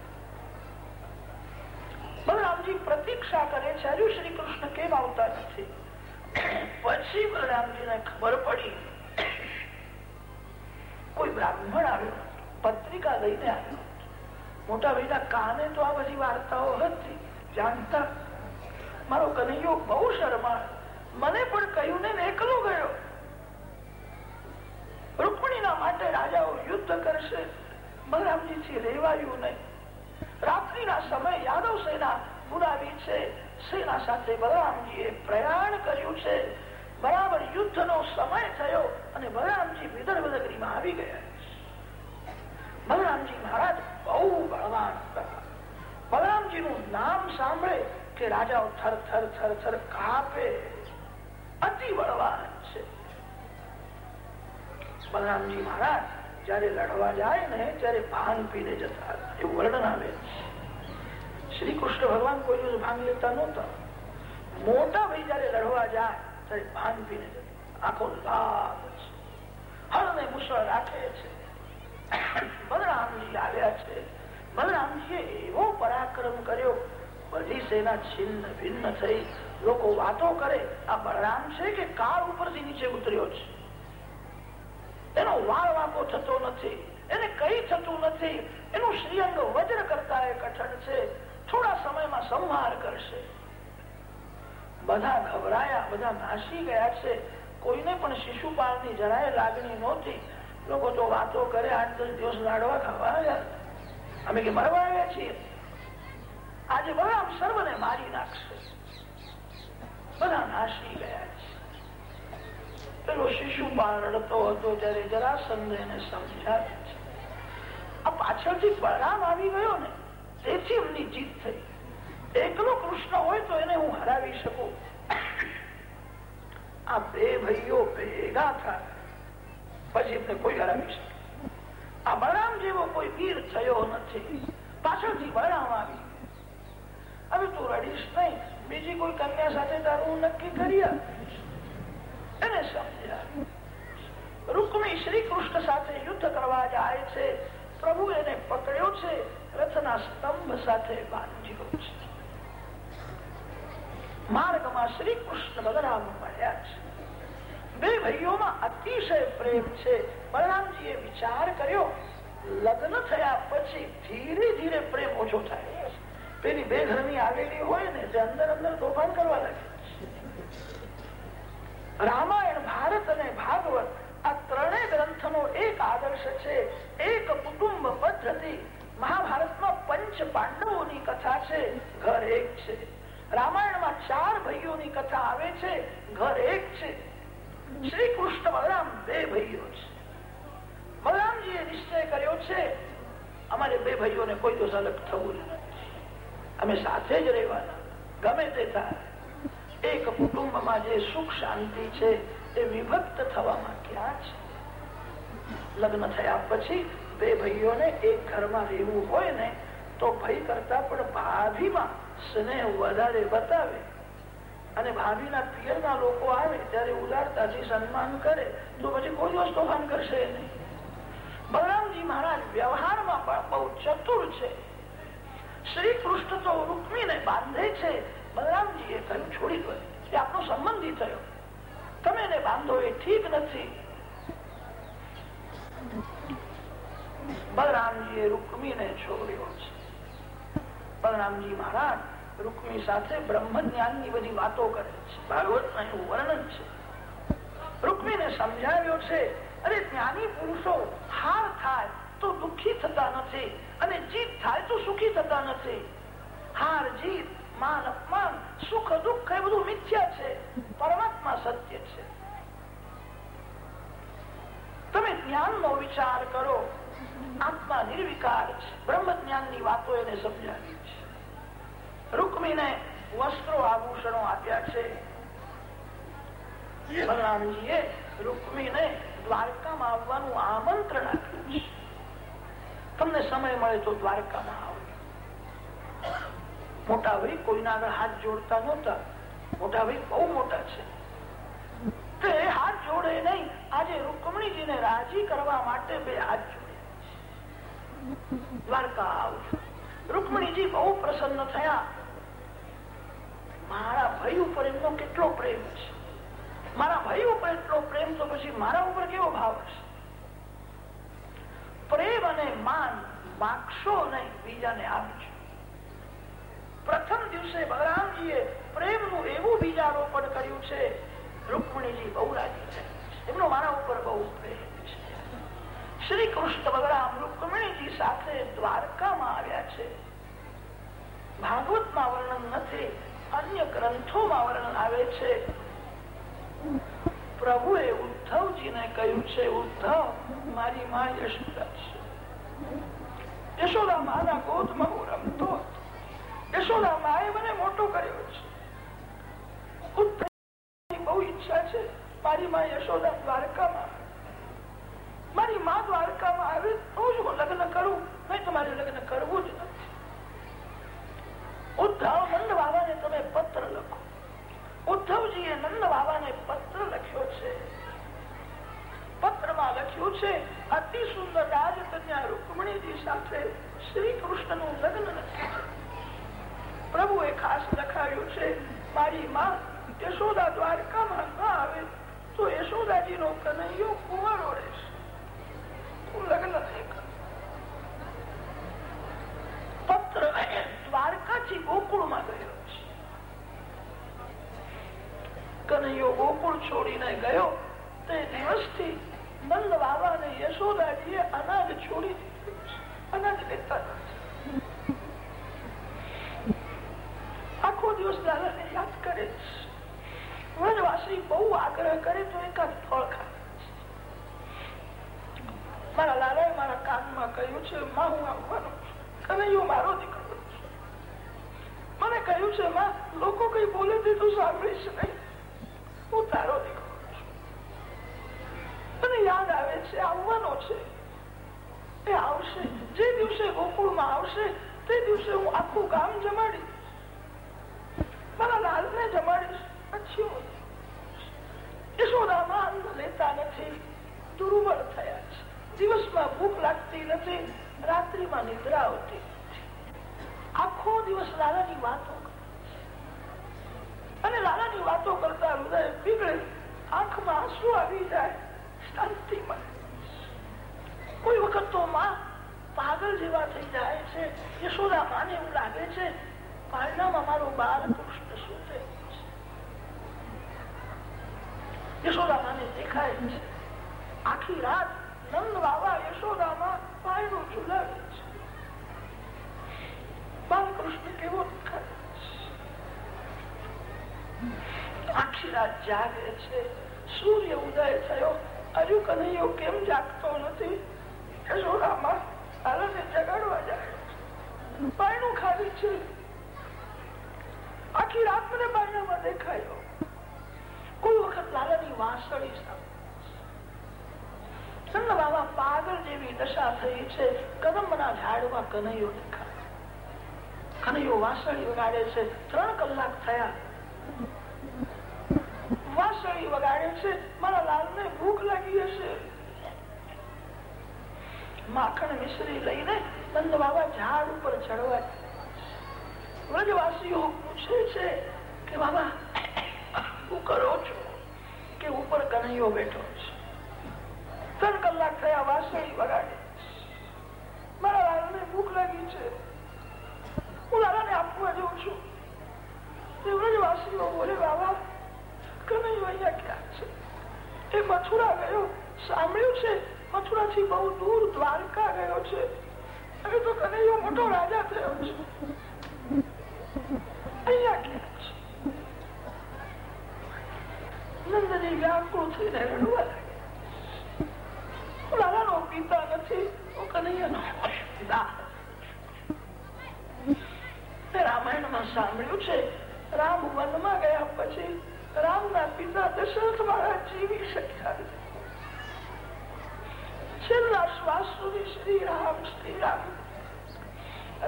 બલરામજી પ્રતીક્ષા કરે છે, હજુ શ્રી કૃષ્ણ કેમ આવતા નથી? પછી બલરામજીને ખબર પડી. કોઈ બ્રાહ્મણ આવ્યો, પત્રિકા લઈને આવ્યો. મોટા ભાઈના કાને તો આ બધી વાર્તાઓ હતી, જાણતા. મારો કનૈયો બહુ શરમાળ. મને પણ કહ્યું ને એકલો ગયો. રૂકમણીના માટે રાજાઓ યુદ્ધ કરશે. બલરામજી રેવાયું નહીં. રાત્રિના સમય યાદવ સેના બોલાવી છે. સેના સાથે બલરામજીએ પ્રયાણ કર્યું છે. બરાબર યુદ્ધનો સમય થયો અને બલરામજી વિદર્ભ નગરીમાં આવી ગયા. બલરામજી મહારાજ બહુ બળવાન હતા. બલરામજીનું નામ સાંભળે કે રાજાઓ થર થર થર થર કાપે. અતિ બળવાન. બલરામજી મહારાજ, જયારે લડવા જાય ને ત્યારે ભાન પીને જતા. એવું વર્ણન આવે શ્રી કૃષ્ણ ભગવાન કોઈ દિવસ ભાંગ લેતા નહોતા. મોટા ભાઈ જયારે લડવા જાય, ત્યારે ભાન પીને જતા. આખો લાલ છે. હળ ને મુસળ રાખે છે. બલરામજી આવ્યા છે. બલરામજીએ એવો પરાક્રમ કર્યો. બધી સેના છિન્ન ભિન્ન થઈ. લોકો વાતો કરે, આ બલરામ છે કે કાળ ઉપરથી નીચે ઉતર્યો છે? એનો વાળ વાંકો થતો નથી, એને કઈ થતું નથી. એનું શ્રીઅંગ વજ્ર કરતા એ કઠણ છે. થોડા સમયમાં સંહાર કરશે. બધા ગભરાયા, બધા નાસી ગયા છે. કોઈને પણ શિશુપાલની જરાય લાગણી નહોતી. લોકો તો વાતો કરે, આઠ દસ દિવસ લાડવા ખાવા આવ્યા. અમે કે મરવા આવ્યા છીએ. આજે બરાબર સર્વને મારી નાખશે. બધા નાસી ગયા છે. પેલો શિશુપાલ રડતો હતો ત્યારે જરાસંધ એને સમજાવે છે. આ પાછળથી બળરામ આવી ગયો ને, તેથી એમની જીત થઈ. એકલો કૃષ્ણ હોય તો એને હું હરાવી શકું? આ બે ભાઈઓ ભેગા થાય. પછી એમને કોઈ હરાવી શકે. આ બળરામ જેવો કોઈ વીર થયો નથી. પાછળથી બળરામ આવી હવે તું રડીશ નહીં. બીજી કોઈ કન્યા સાથે તારું નક્કી કરી એને સમજ્યા. રૂકમી શ્રી કૃષ્ણ સાથે યુદ્ધ કરવા જાય છે. પ્રભુ એને પકડ્યો છે. રથના સ્તંભ સાથે બાંધ્યો છે. માર્ગમાં શ્રી કૃષ્ણ બલરામ મળ્યા છે. બે ભાઈઓમાં અતિશય પ્રેમ છે. બલરામજીએ વિચાર કર્યો, લગ્ન થયા પછી ધીરે ધીરે પ્રેમ ઓછો થાય. પેલી બે ઘરની આવેલી હોય ને, જે અંદર અંદર તોફાન કરવા લાગે. રામાયણ, ભારત અને ભાગવત આ ત્રણેય ગ્રંથનો એક આદર્શ છે. એક કુટુંબ પદ્ધતિ. મહાભારતમાં પંચ પાંડવોની કથા છે. ઘર એક છે. રામાયણમાં ચાર ભાઈઓની કથા આવે છે. ઘર એક છે. શ્રી કૃષ્ણ બલરામ બે ભાઈઓ છે. બલરામજીએ નિશ્ચય કર્યો છે, અમારે બે ભાઈઓને કોઈ દિવસ અલગ થવું નથી. અમે સાથે જ રહેવાના. ગમે તે થાય. એક કુટુંબમાં જે સુખ શાંતિ છે એ વિભક્ત થવામાં ક્યાં છે? લગ્ન થયા પછી બે ભાઈઓને એક ઘરમાં રહેવું હોય ને, તો ભાઈ કરતા પણ ભાભીમાં સ્નેહ વધારે બતાવે. અને ભાભીના પિયરના લોકો આવે ત્યારે ઉદારતાથી સન્માન કરે, તો પછી કોઈ દિવસ તોફાન કરશે નહીં. બલરામજી મહારાજ વ્યવહારમાં પણ બહુ ચતુર છે. શ્રી કૃષ્ણ તો રૂકમીને બાંધે છે બલરામજી એ કહ્યું, છોડી દો એ આપણો સંબંધી થયો. તમે એને બાંધો એ ઠીક નથી. બલરામજી એ રૂકમીને છોડ્યો છે. બલરામજી મહારાજ રૂકમી સાથે બ્રહ્મ જ્ઞાનની બધી વાતો કરે છે. ભાગવતમાં એનું વર્ણન છે. રૂકમીને સમજાવ્યો છે, અરે જ્ઞાની પુરુષો, હાર થાય તો દુઃખી થતા નથી અને જીત થાય તો સુખી થતા નથી. હાર જીત માન અપમાન સુખ દુઃખ એ બધું મિથ્યા છે. પરમાત્મા સત્ય છે. તમે જ્ઞાન નો વિચાર કરો. આત્મા નિર્વિકાર છે. બ્રહ્મ જ્ઞાનની વાતો એને સમજાવી છે. રૂકમીને વસ્ત્રો આભૂષણો આપ્યા છે. બલરામજીએ રૂકમીને દ્વારકામાં આવવાનું આમંત્રણ આપ્યું છે. તમને સમય મળે તો દ્વારકામાં આવો. મોટા ભાઈ કોઈના આગળ હાથ જોડતા નહોતા. મોટા ભાઈ બહુ મોટા છે. તે હાથ જોડે નહીં, આજે રૂકમણીજીને રાજી કરવા માટે બે હાથ જોડે. દ્વારકા આવજો. રૂકમણીજી બહુ પ્રસન્ન થયા. મારા ભાઈ ઉપર એમનો કેટલો પ્રેમ છે. મારા ભાઈ ઉપર એટલો પ્રેમ તો પછી મારા ઉપર કેવો ભાવ હશે? પ્રેમ અને માન માગશો નહીં, બીજાને આપજો. પ્રથમ દિવસે બલરામજીએ પ્રેમનું એવું બીજારોપણ કર્યું છે, રૂકમણીજી બહુ રાજી છે. એમનો મારા ઉપર બહુ પ્રેમ શ્રી કૃષ્ણ બલરામ રૂકમણીજી સાથે દ્વારકામાં આવ્યા છે. ભાગવતમાં વર્ણન નથી, અન્ય ગ્રંથોમાં વર્ણન આવે છે. પ્રભુએ ઉદ્ધવજીને કહ્યું છે, ઉદ્ધવ, મારી માં યશોદા છે યશોદા માના ગોદમાં હું રમતો યશોદા માએ મને મોટો કર્યો છે. બહુ ઈચ્છા છે મારી માં યશોદા દ્વારકામાં. મારી માં દ્વારકામાં આવે તો જ હું લગ્ન કરું. નહીં તમારે લગ્ન કરવું જ નથી. ઉદ્ધવ નંદ બાબાને તમે પત્ર લખો. ઉદ્ધવજીએ નંદ બાબાને પત્ર લખ્યો છે. પત્રમાં લખ્યું છે, અતિ સુંદર રાજકન્યા રૂકમણીજી સાથે શ્રી કૃષ્ણનું લગ્ન નક્કી છે પ્રભુએ ખાસ લખાયું છે, મારી માં યશોદા દ્વારકામાં ન આવે, તો યશોદાજી નો કનૈયો કુંવારો રહેશે. હું લગ્ન નહીં પત્ર દ્વારકાથી ગોકુળમાં ગયો કનૈયો ગોકુળ છોડીને ગયો, તે દિવસથી નંદ બાબા ને યશોદાજીએ અનાજ છોડી દીધું અનાજ લેતા નથી. આખો દિવસ દાદાને યાદ કરે વ્રજવાસી બહુ આગ્રહ કરે તો એકાદ ફળ ખાય મારા લાલાએ મારા કાનમાં કહ્યું છે, માં, હું આવવાનો અને હું મારો દીકરો મને કહ્યું છે, માં, લોકો કઈ બોલે તે તું સાંભળીશ નહીં. હું તારો દીકરો મને યાદ આવે છે, આવવાનો છે. એ આવશે. જે દિવસે ગોકુળમાં આવશે, તે દિવસે હું આખું ગામ જમાડીશ. મારા લાલને જમાડીશ. પછી યશોદામાં લેતા નથી. દુર્બળ થયા છે. દિવસમાં ભૂખ લાગતી નથી. રાત્રિમાં નિદ્રા આવતી આખો દિવસ લાલાની વાતો અને લાલાની વાતો કરતા હૃદય પીગળે આંખમાં આંસુ આવી જાય. શાંતિ કોઈ વખત તો માં પાગલ જેવા થઈ જાય છે. યશોદા માને એવું લાગે છે પારણામાં મારો બાલ કૃષ્ણ શું દેખાય છે આખી રાત જાગે છે સૂર્ય ઉદય થયો હજુ કનૈયો કેમ જાગતો નથી યશોદામાં લાલાને જગાડવા જાય પાયણું ખાલી છે આખી રાત મને પાયણામાં દેખાયો. કોઈ વખત લાલાની વાંસળી સાંભળી બાબા પાગલ જેવી દશા થઈ છે. કદમના ઝાડમાં કનૈયો દેખાય. કનૈયો વાંસળી વગાડે છે. ત્રણ કલાક થયા. વાંસળી વગાડે છે. મારા લાલને ભૂખ લાગી હશે. માખણ મિશ્રી લઈને નંદ બાબા ઝાડ ઉપર ચડવા. વ્રજવાસીઓ પૂછે છે કે બાબા, હું કરો છો કે ઉપર કનૈયો બેઠો છે. ત્રણ કલાક થયા વાસળી વગાડે મારા લાલાને ભૂખ લાગી છે. હું લાલાને આપવા જઉં છું. વ્રજવાસીઓ બોલે, બાબા કનૈયો અહીંયા ક્યાં છે? એ મથુરા ગયો. સાંભળ્યું છે મથુરા થી બહુ દૂર દ્વારકા ગયો છે. હવે તો કનૈયો મોટો રાજા થયો છે. અહીંયા નંદની વ્યાકુળ થઈને રામ વનમાં ગયા પછી રામના પિતા દશરથ મહારાજ જીવી શક્યા છેલ્લા શ્વાસ સુધી શ્રી રામ શ્રી રામ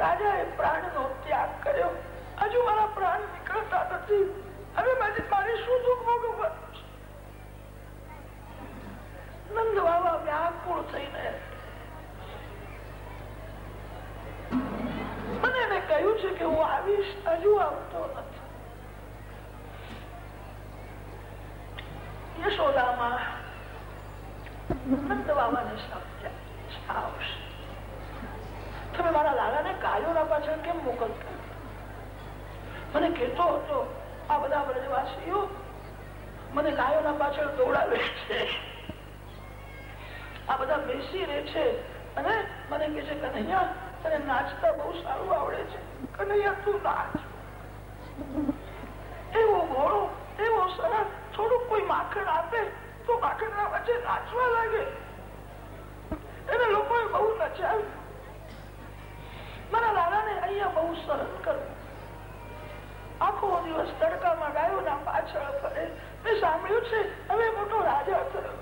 રાજાએ પ્રાણ નો ત્યાગ કર્યો. હજુ મારા પ્રાણ નીકળતા નથી. હવે મારે શું દુઃખ ભોગવવાનું નંદ બાબા વ્યાકુળ થઈને? મને એને કહ્યું છે કે હું આવીશ, હજુ આવતો નથી. યશોદામાં નંદ બાબાને સમજ્યા આવશે. તમે મારા લાલાને ગાયોના પાછળ કેમ મોકલતા? મને કહેતો હતો, આ બધા બ્રજવાસીઓ મને ગાયોના પાછળ દોડાવે છે. આ બધા બેસી રહે છે અને મને કે છે, કનૈયા, તને નાચતા બહુ સારું આવડે છે. કનૈયા, તું નાચ. એવો ઘોડો એવો સરળ થોડુંક કોઈ માખણ આપે તો માખણ ના વચ્ચે નાચવા લાગે. એને લોકોએ બહુ નચાવ્યું. મારા દાદાને અહીંયા બહુ સરળ કર્યું આખો દિવસ તડકામાં ગાયોના પાછળ ફરે. મેં સાંભળ્યું છે હવે મોટો રાજા થયો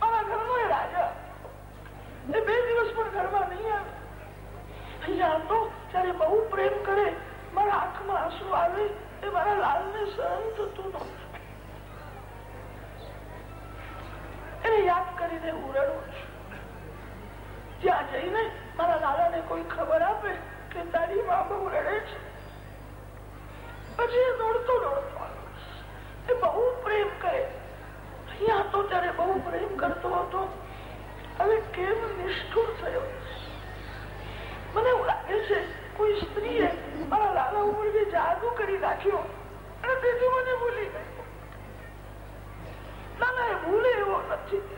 મારા ઘરનો એ રાજા. એ બે દિવસ પણ ઘરમાં નહીં આવે. યાદ કરીને હું રડું છું. ત્યાં જઈને મારા લાલાને કોઈ ખબર આપે કે તારી માં બહુ રડે છે. એ દોડતો એવું લાગે છે સ્ત્રીએ મારા લાલા ઉપર જે જાદુ કરી નાખ્યો અને તેથી મને ભૂલી ગયો. ના એ ભૂલે એવો નથી.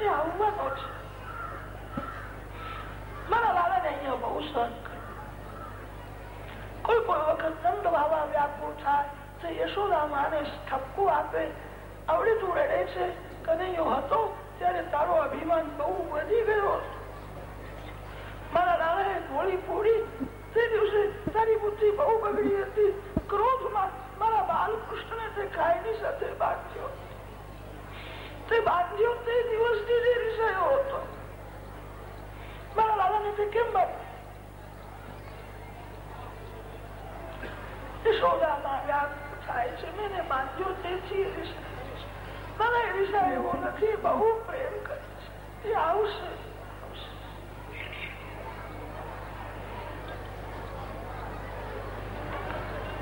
એ આવવાનો છે. મારા લાલાને અહીંયા બહુ સહન કોઈ વખત દંડ બાબા વ્યાકુળ થાય, તો યશોદા માને ઠપકું આપે. આવડે તું રડે છે, કનૈયો હતો, ત્યારે તારો અભિમાન બહુ વધી ગયો. મારા લાલાએ ગોળી પૂરી. તે દિવસે તારી બુદ્ધિ બહુ બગડી હતી. ક્રોધમાં મારા બાલકૃષ્ણને તે કાયની સાથે બાંધ્યો. તે બાંધ્યો તે દિવસથી તે રિસાયો હતો. મારા લાલાને તે કેમ બાંધ્યો? મેં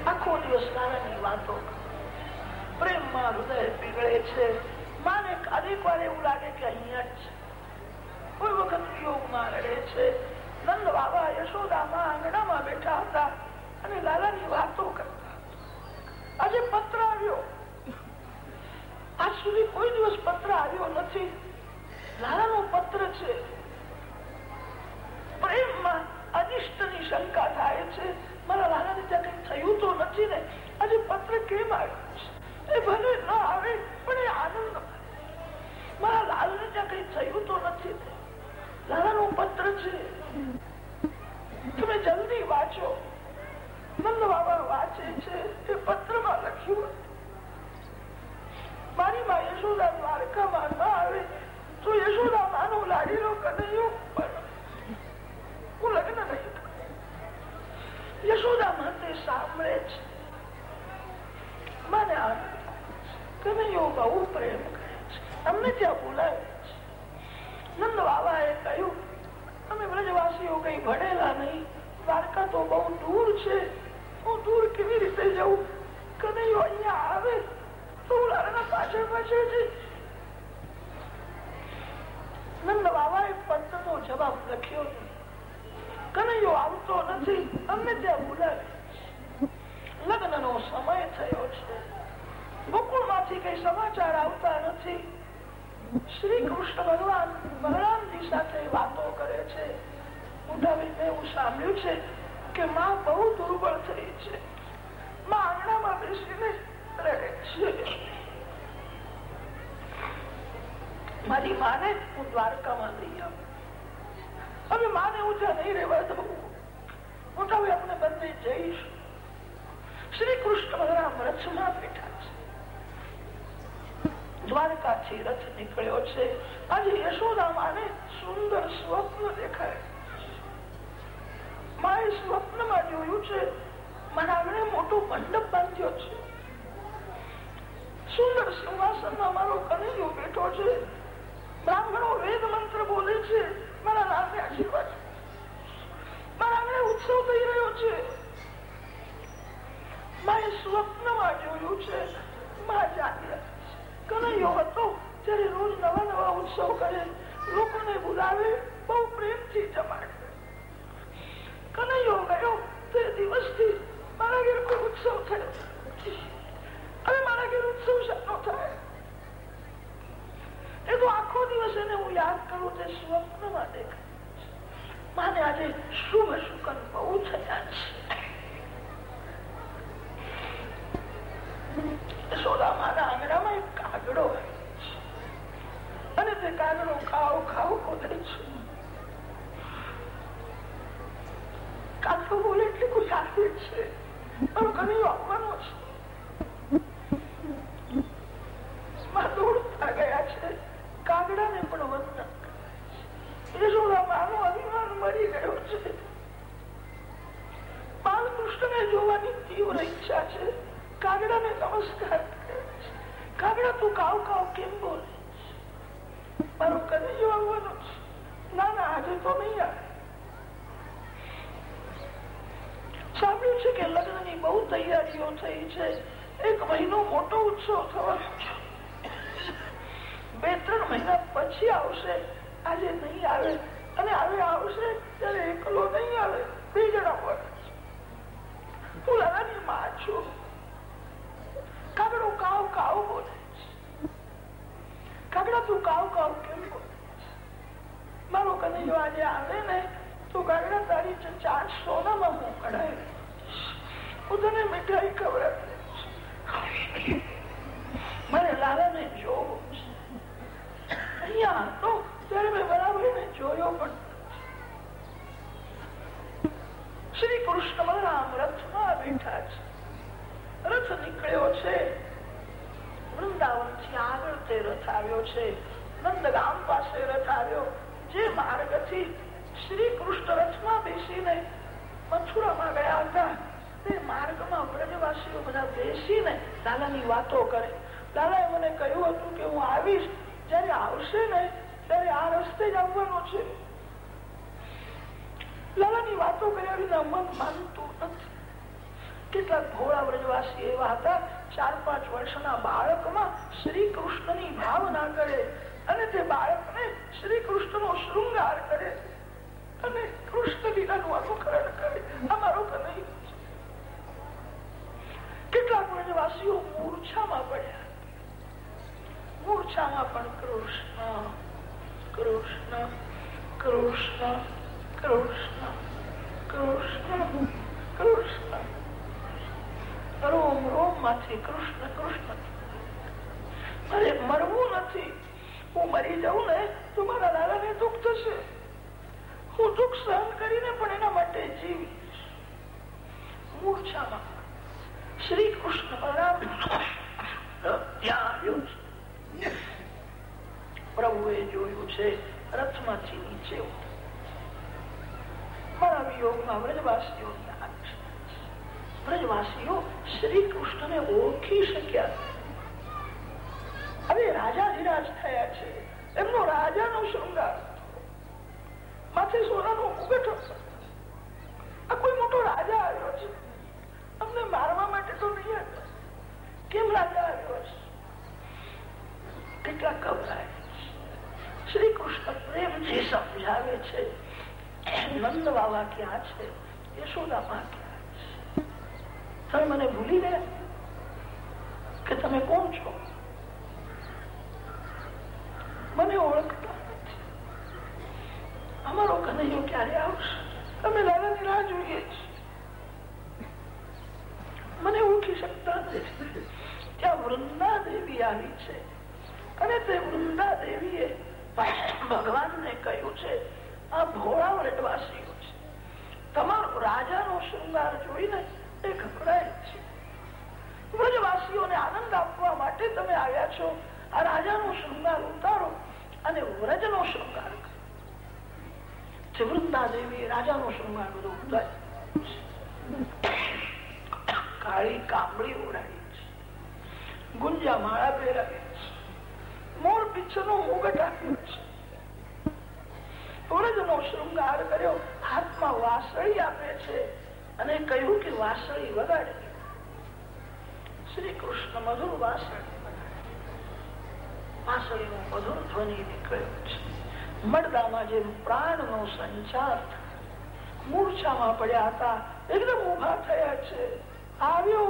આખો દિવસ નાનાની વાતો પ્રેમમાં હૃદય પીગળે છે. માને વાર એવું લાગે કે અહીંયા જ છે. કોઈ વખત યોગમાં રડે છે. નંદ બાબા યશોદામાં આંગણામાં બેઠા હતા. અને લાલાની વાતો કરતા. આજે પત્ર આવ્યો. આજ સુધી કોઈ દિવસ પત્ર આવ્યો નથી. લાલાનો પત્ર છે. પ્રેમમાં અનિષ્ટની શંકા થાય છે. મારા લાલાને ત્યાં કઈ થયું તો નથી ને? આજે પત્ર કેમ આવ્યો? છે એ ભલે ન આવે, પણ એ આનંદ મારા લાલને ત્યાં કઈ થયું તો નથી લાલા લાલાનો પત્ર છે. તમે જલ્દી વાંચો. નંદ બાબા વાંચે પ્રેમ કરે છે. અમને ત્યાં બોલાવે છે. નંદ બાબા એ કહ્યું, અમે બ્રજવાસીઓ કઈ ભણેલા નહીં. દ્વારકા તો બહુ દૂર છે. હું દૂર કેવી રીતે જવું કનૈયો અહીંયા આવે તો હું પાછળ પાછળ જઈશ નંદ બાબાએ પત્ર નો જવાબ લખ્યો કનૈયો આવતો નથી અમને ત્યાં બોલાવે લગ્ન નો સમય થયો છે ગોકુળમાંથી કઈ સમાચાર આવતા નથી શ્રી કૃષ્ણ ભગવાન બલરામજી સાથે વાતો કરે છે ઉઠાવીને એવું સાંભળ્યું છે કે માં બહુ દુર્બળ થઈ છે. માં આંગણામાં બેસીને રહે છે. મારી માને હું દ્વારકામાં લઈ આવું. હવે માને ત્યાં નહીં રહેવા દઉં, હું તો આપણે બંને જઈશું. શ્રી કૃષ્ણ બલરામ રથમાં બેઠા છે. દ્વારકાથી રથ નીકળ્યો છે. આજે યશોદા માને સુંદર સ્વપ્ન દેખાય. માએ સ્વપ્નમાં જોયું છે. મને આગળ મોટો મંડપ બાંધ્યો છે. સુંદર સિંહાસનમાં મારો કનૈયો બેઠો છે. બ્રાહ્મણો વેદ મંત્ર બોલે છે. મારા લાલને આશીર્વાદ. મારા આગળ ઉત્સવ થઈ રહ્યો છે. મારે સ્વપ્નમાં જોયું છે. મા જાગ્યા. કનૈયો હતો ત્યારે રોજ નવા નવા ઉત્સવ કરે. લોકોને બોલાવે, બહુ પ્રેમથી જમાડે. કનૈયો ગયો તે દિવસથી મારા ઘેર ઉત્સવ થયો હવે મારા ઘેર ઉત્સવ શાનો થાય? એ તો આખો દિવસ એને હું યાદ કરું તે સ્વપ્નમાં દેખાય માને આજે શુભ શુકન બહુ થયા છે યશોદામાના આંગણામાં એક કાગડો અને તે કાગડો ખાવ ખાવ ખોદે છે કાગડો બોલે એટલે કોઈ આવે છે મારો કનૈયો આવવાનો છે દોડતા ગયા છે કાગડાને પણ વંદન યશોદામાનો અભિમાન મરી ગયો છે બાલકૃષ્ણને જોવાની તીવ્ર ઈચ્છા છે કાગડાને નમસ્કાર કાગડા તું કાવ કાવ કેમ બોલે મારો કનૈયો આવવાનો છે ના ના આજે તો નહીં આવે સાંભળ્યું છે કે લગ્નની બહુ તૈયારીઓ થઈ છે. એક મહિનો મોટો ઉત્સવ થવાનો છે. બે ત્રણ મહિના પછી આવશે. આજે નહીં આવે. લાલાની વાતો કરે. દાદાએ મને કહ્યું હતું કે હું આવીશ જયારે આવશે ને ત્યારે આ રસ્તે જ આવવાનો છે. લાલાની વાતો કર્યા વિના મન માનતું નથી. કેટલાક ભોળા વ્રજવાસી એવા હતા, ચાર પાંચ વર્ષના બાળકમાં શ્રી કૃષ્ણની ભાવના કરે અને તે બાળકને શ્રી કૃષ્ણનો શૃંગાર કરે અને કૃષ્ણ લીલાનું અનુકરણ કરે. અમારો કનૈયો. કેટલાક બ્રજવાસીઓ મૂર્છામાં પડ્યા. મૂર્છામાં પણ કૃષ્ણ કૃષ્ણ કૃષ્ણ કૃષ્ણ કૃષ્ણ કૃષ્ણ. રોમ રોમમાંથી કૃષ્ણ કૃષ્ણ. અરે મરવું નથી. હું મરી જાઉં ને તો મારા દાદાને દુઃખ થશે. હું દુઃખ સહન કરીને પણ એના માટે જીવીશ. મૂર્છામાં શ્રી કૃષ્ણ પ્રભુએ જોયું છે રથમાંથી નીચે ઓળખી શક્યા હવે રાજાધિરાજ થયા છે એમનો રાજાનો શૃંગાર માથે સોનાનો મુગટ આ કોઈ મોટો રાજા આવ્યો છે અમને મારવા માટે તો નહીં કેમ રાજા આવ્યો ગભરાય. શ્રી કૃષ્ણ પ્રેમથી સમજાવે છે નંદ બાબા ક્યાં છે? યશોદામાં ક્યાં છે? તમે મને ભૂલી ગયા કે તમે કોણ છો? મને ઓળખતા નથી. અમારો કનૈયો ક્યારે આવશે? અમે દાદાની રાહ જોઈએ છીએ. શકતા ત્યાં વૃંદા દેવી આવી છે. અને તે વૃંદા દેવીએ ભગવાનને કહ્યું છે, આ ભોળા વ્રજવાસીઓ છે. તમારો રાજાનો શૃંગાર જોઈને એ ગભરાય છે. વ્રજવાસીઓને આનંદ આપવા માટે તમે આવ્યા છો. આ રાજાનો શૃંગાર ઉતારો અને વ્રજનો શૃંગાર વૃંદા દેવી રાજાનો શૃંગાર બધો ઉતાર્યો કાળી કામળી ઓઢાડી છે. ગુંજા માળા પહેરાવી છે. મોર પીછનો મુગટ આપ્યો છે. શૃંગાર કર્યો. હાથમાં વાસળી આપે છે અને કહ્યું કે વાસળી વગાડે શ્રી કૃષ્ણ મધુર વાસળી વાસળીનો મધુર ધ્વનિ નીકળ્યો છે. મળદામાં જેમ પ્રાણનો સંચાર મૂર્છામાં પડ્યા હતા. એકદમ ઊભા થયા છે. બધા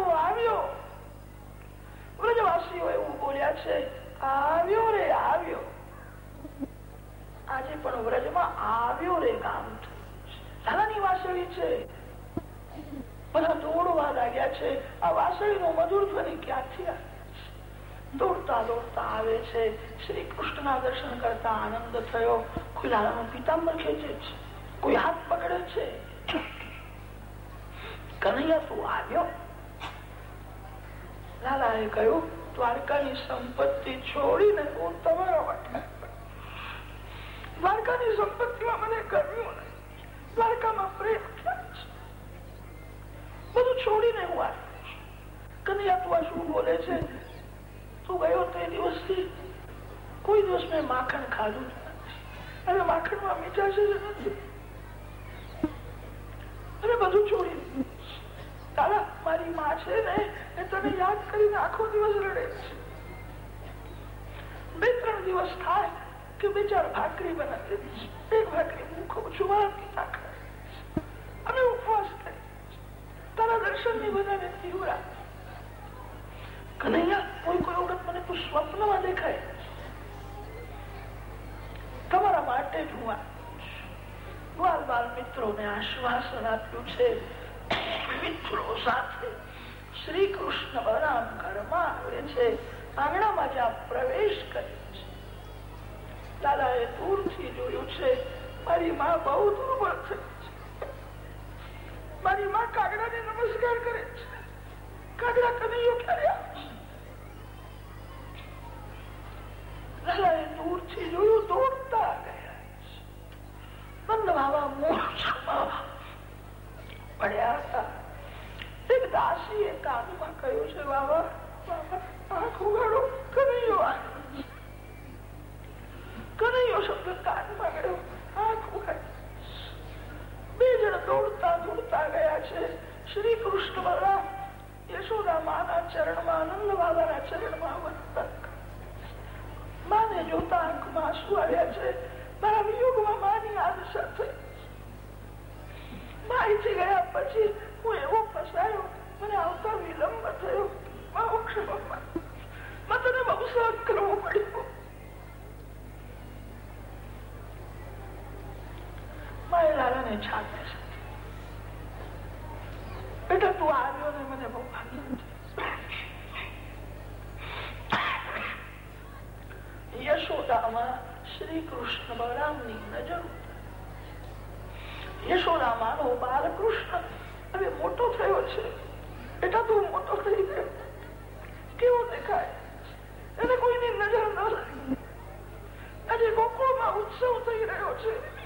દોડવા લાગ્યા છે. આ વાસળી નો મધુર ધ્વનિ દોડતા દોડતા આવે છે. શ્રી કૃષ્ણના દર્શન કરતા આનંદ થયો. કોઈ લાલાનું પિતાંબર ખેંચે છે. કોઈ હાથ પકડે છે? કનૈયા શું આવ્યો. લાલાએ કહ્યું, દ્વારકાની સંપત્તિ છોડીને હું તમારા માટે દ્વારકાની સંપત્તિમાં મને ગમ્યું નહીં. દ્વારકામાં પ્રેમ બધું છોડીને હું આવ્યો કનૈયા તું આ શું બોલે છે? તું ગયો તે દિવસથી. કોઈ દિવસ મેં માખણ ખાધું અને માખણમાં મીઠાશ જ નથી. અને બધું છોડી દાદા મારી માં છે ને, એ તને યાદ કરીને આખો દિવસ રડે છે. બે, ત્રણ દિવસ થાય કે બે, ચાર ભાખરી બનાવી દીધી એક ભાખરી હું ખઉં છું અને ઉપવાસ કરી તારા દર્શનની બધાને તીવરા કનૈયા, કોઈ કોઈ વખત મને તું સ્વપ્નમાં દેખાય. તમારા માટે જ હું બાલ બાલ મિત્રો ને આશ્વાસન આપ્યું છે. મિત્રો સાથે શ્રી કૃષ્ણ બલરામ ઘરમાં આવે છે. આંગણામાં જ્યાં પ્રવેશ કરે છે. દાદા એ દૂરથી જોયું છે, મારી માં બહુ દુર્બળ થઈ છે. મારી માં કાગડા ને નમસ્કાર કરે છે. કાગડા કનૈયો ક્યારે આવશે? દાદા એ દૂરથી જોયું, દોડતા ગયા નંદ બાબા મોક્ષમાં પડ્યા હતા. એક દાસી એ કાનમાં કહ્યું છે, બાબા આંખ ઉગાડો કનૈયો કનૈયો શબ્દ કાનમાં ગયો, આંખ ઉગાડી બે જણ દોડતા દોડતા ગયા છે. શ્રી કૃષ્ણ બલરામ યશોદા માના ચરણમાં, આનંદ બાબાના ચરણમાં વંદન માને જોતા આંખમાં આંસુ આવ્યા છે. મારા વિયોગમાં માની આદશા થઈ. માહિતી ગયા પછી હું એવો ફસાયો, મને આવતા વિલંબ થયો. તને બહુ સહન કરવો પડ્યો. મારે લાલાને છાપે છે. બેટા, તું આવ્યો ને મને બહુ આનંદ યશોદામાં શ્રી કૃષ્ણ બળરામની નજર યશોદામાનો બાલકૃષ્ણ હવે મોટો થયો છે. બેટા તું મોટો થઈ ગયો. કેવો દેખાય? એને કોઈની નજર ન લાગી. આજે ગોકુળમાં ઉત્સવ થઈ રહ્યો છે.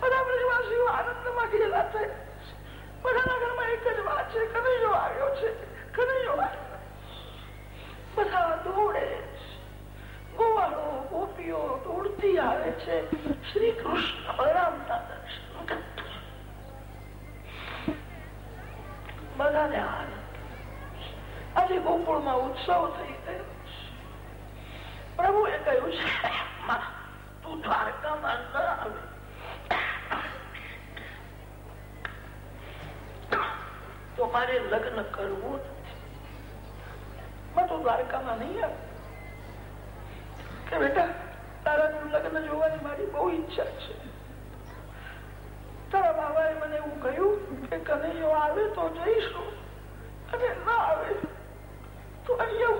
બધા બ્રજવાસીઓ આનંદમાં ઘેલા છે, બધાના ઘરમાં એક જ વાત છે, કનૈયો આવ્યો છે, કનૈયો બધા દોડે ગોવાળો ગોપીઓ દોડતી આવે છે. શ્રી કૃષ્ણ બલરામના દર્શન બધાને આનંદ આજે ગોકુળમાં ઉત્સવ થઈ ગયો પ્રભુએ કહ્યું છે તું દ્વારકામાં ન આવે તો મારે લગ્ન કરવું નથી તો દ્વારકામાં નહીં આવે કે બેટા તારાનું લગ્ન જોવાની મારી બહુ ઈચ્છા છે તારા બાબાએ મને એવું કહ્યું કે કનૈયો આવે તો જઈશું અને ના આવે તો અહીંયા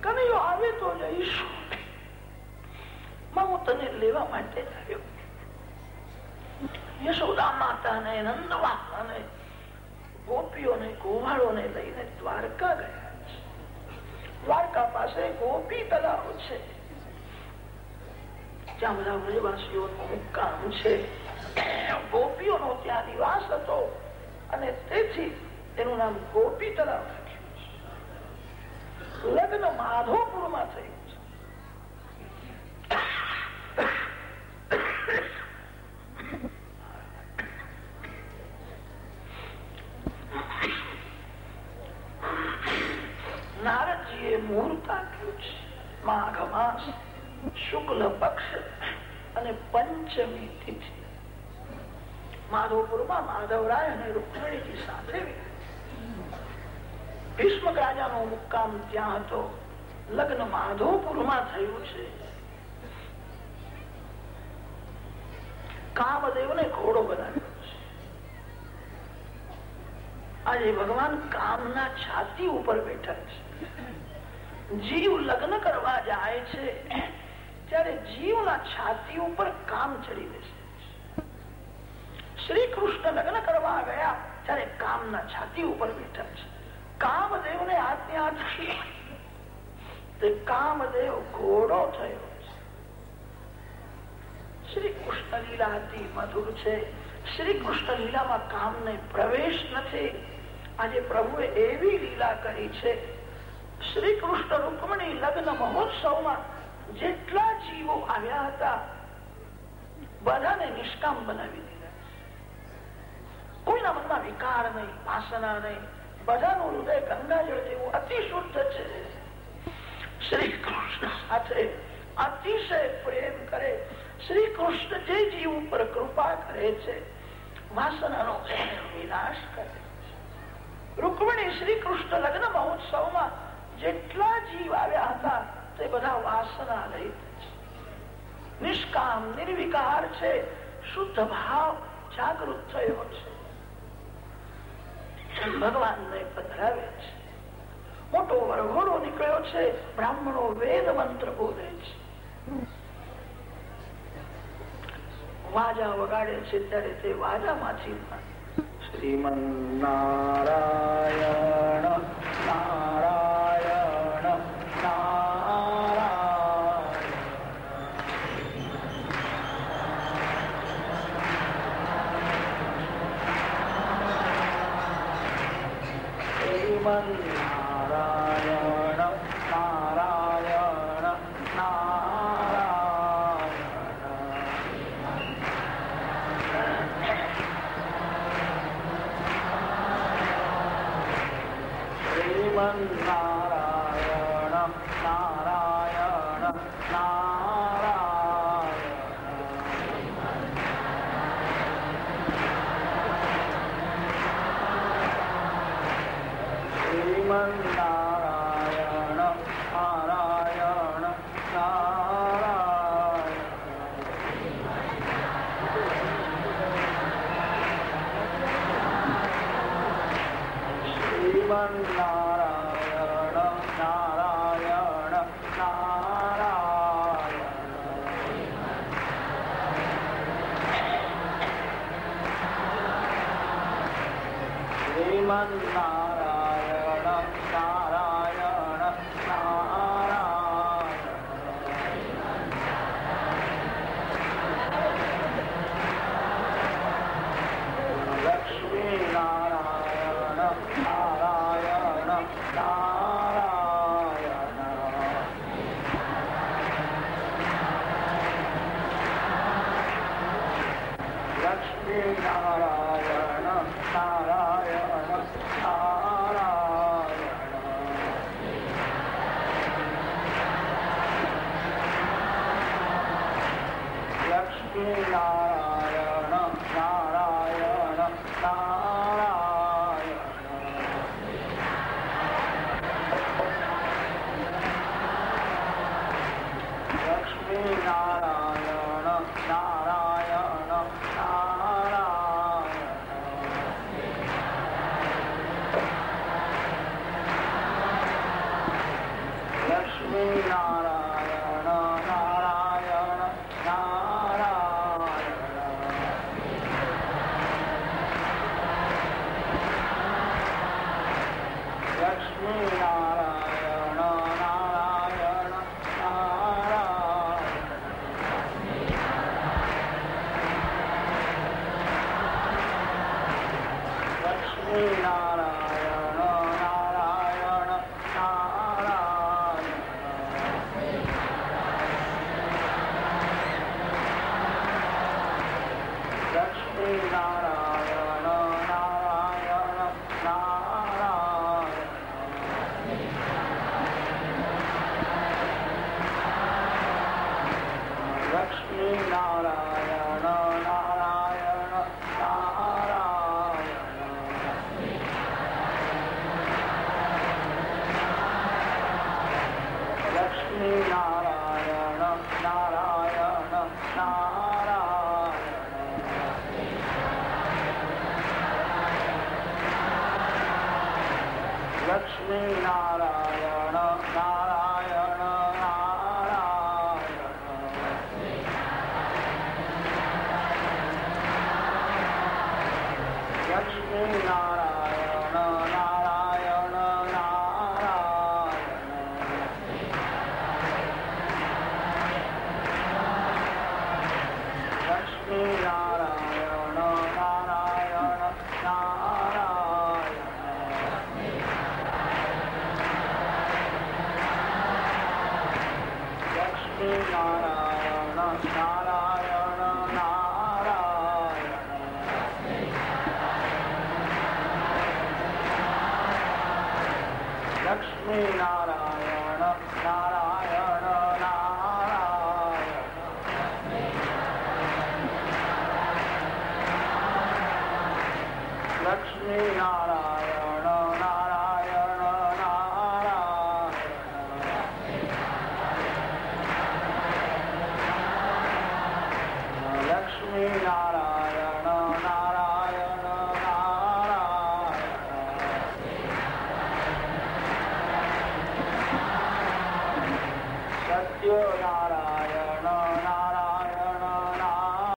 કનૈયો આવે તો જઈશું. તને લેવા માટે આવ્યો યશોદા માતા ને નંદવા અને ગોપીઓને, ગોવાળોને લઈને દ્વારકા ગયા. દ્વારકા પાસે ગોપી તલાવ છે. ત્યાં બધા વ્રજવાસીઓનું મુકામ છે. ગોપીઓનો ત્યાં નિવાસ હતો અને તેથી તેનું નામ ગોપી તલાવ રાખ્યું લગ્ન માધોપુરમાં થયું. માધવપુરમાં માધવરાય અને રૂકમણીજી સાથે ભીષ્મ રાજાનો મુક્કામ ત્યાં હતો. લગ્ન માધવપુરમાં થયું છે. કામદેવને ઘોડો બનાવ્યો છે. આજે ભગવાન કામના છાતી ઉપર બેઠા છે. જીવ લગ્ન કરવા જાય છે. ત્યારે જીવના છાતી ઉપર કામ ચડી બેસે. શ્રી કૃષ્ણ લગ્ન કરવા ગયા, ત્યારે કામના છાતી ઉપર બેઠા છે. કામદેવ ને આજ્ઞા કામદેવ ઘોડો થયો શ્રી કૃષ્ણ લીલા અતિ મધુર છે. શ્રી કૃષ્ણ લીલામાં કામ ને પ્રવેશ નથી. આજે પ્રભુએ એવી લીલા કરી છે. શ્રી કૃષ્ણ રૂકમણી લગ્ન મહોત્સવમાં જેટલા જીવો આવ્યા હતા, બધાને નિષ્કામ બનાવી દીધા. કોઈના મનમાં વિકાર નહીં, વાસના નહીં. બધાનું હૃદય ગંગાજળ જેવું અતિ શુદ્ધ છે. શ્રી કૃષ્ણ સાથે અતિશય પ્રેમ કરે. શ્રી કૃષ્ણ જે જીવ ઉપર કૃપા કરે છે, વાસનાનો વિનાશ કરે રૂકમણી શ્રી કૃષ્ણ લગ્ન મહોત્સવમાં જેટલા જીવ આવ્યા હતા, તે બધા વાસના રહિત નિષ્કામ, નિર્વિકાર છે. શુદ્ધ ભાવ જાગૃત થયો છે. મોટો વરઘોડો નીકળ્યો છે બ્રાહ્મણો વેદ મંત્ર બોલે છે વાજા વગાડે છે ત્યારે તે વાજામાંથી શ્રીમન નારાયણ નારાયણ Allah. Nara.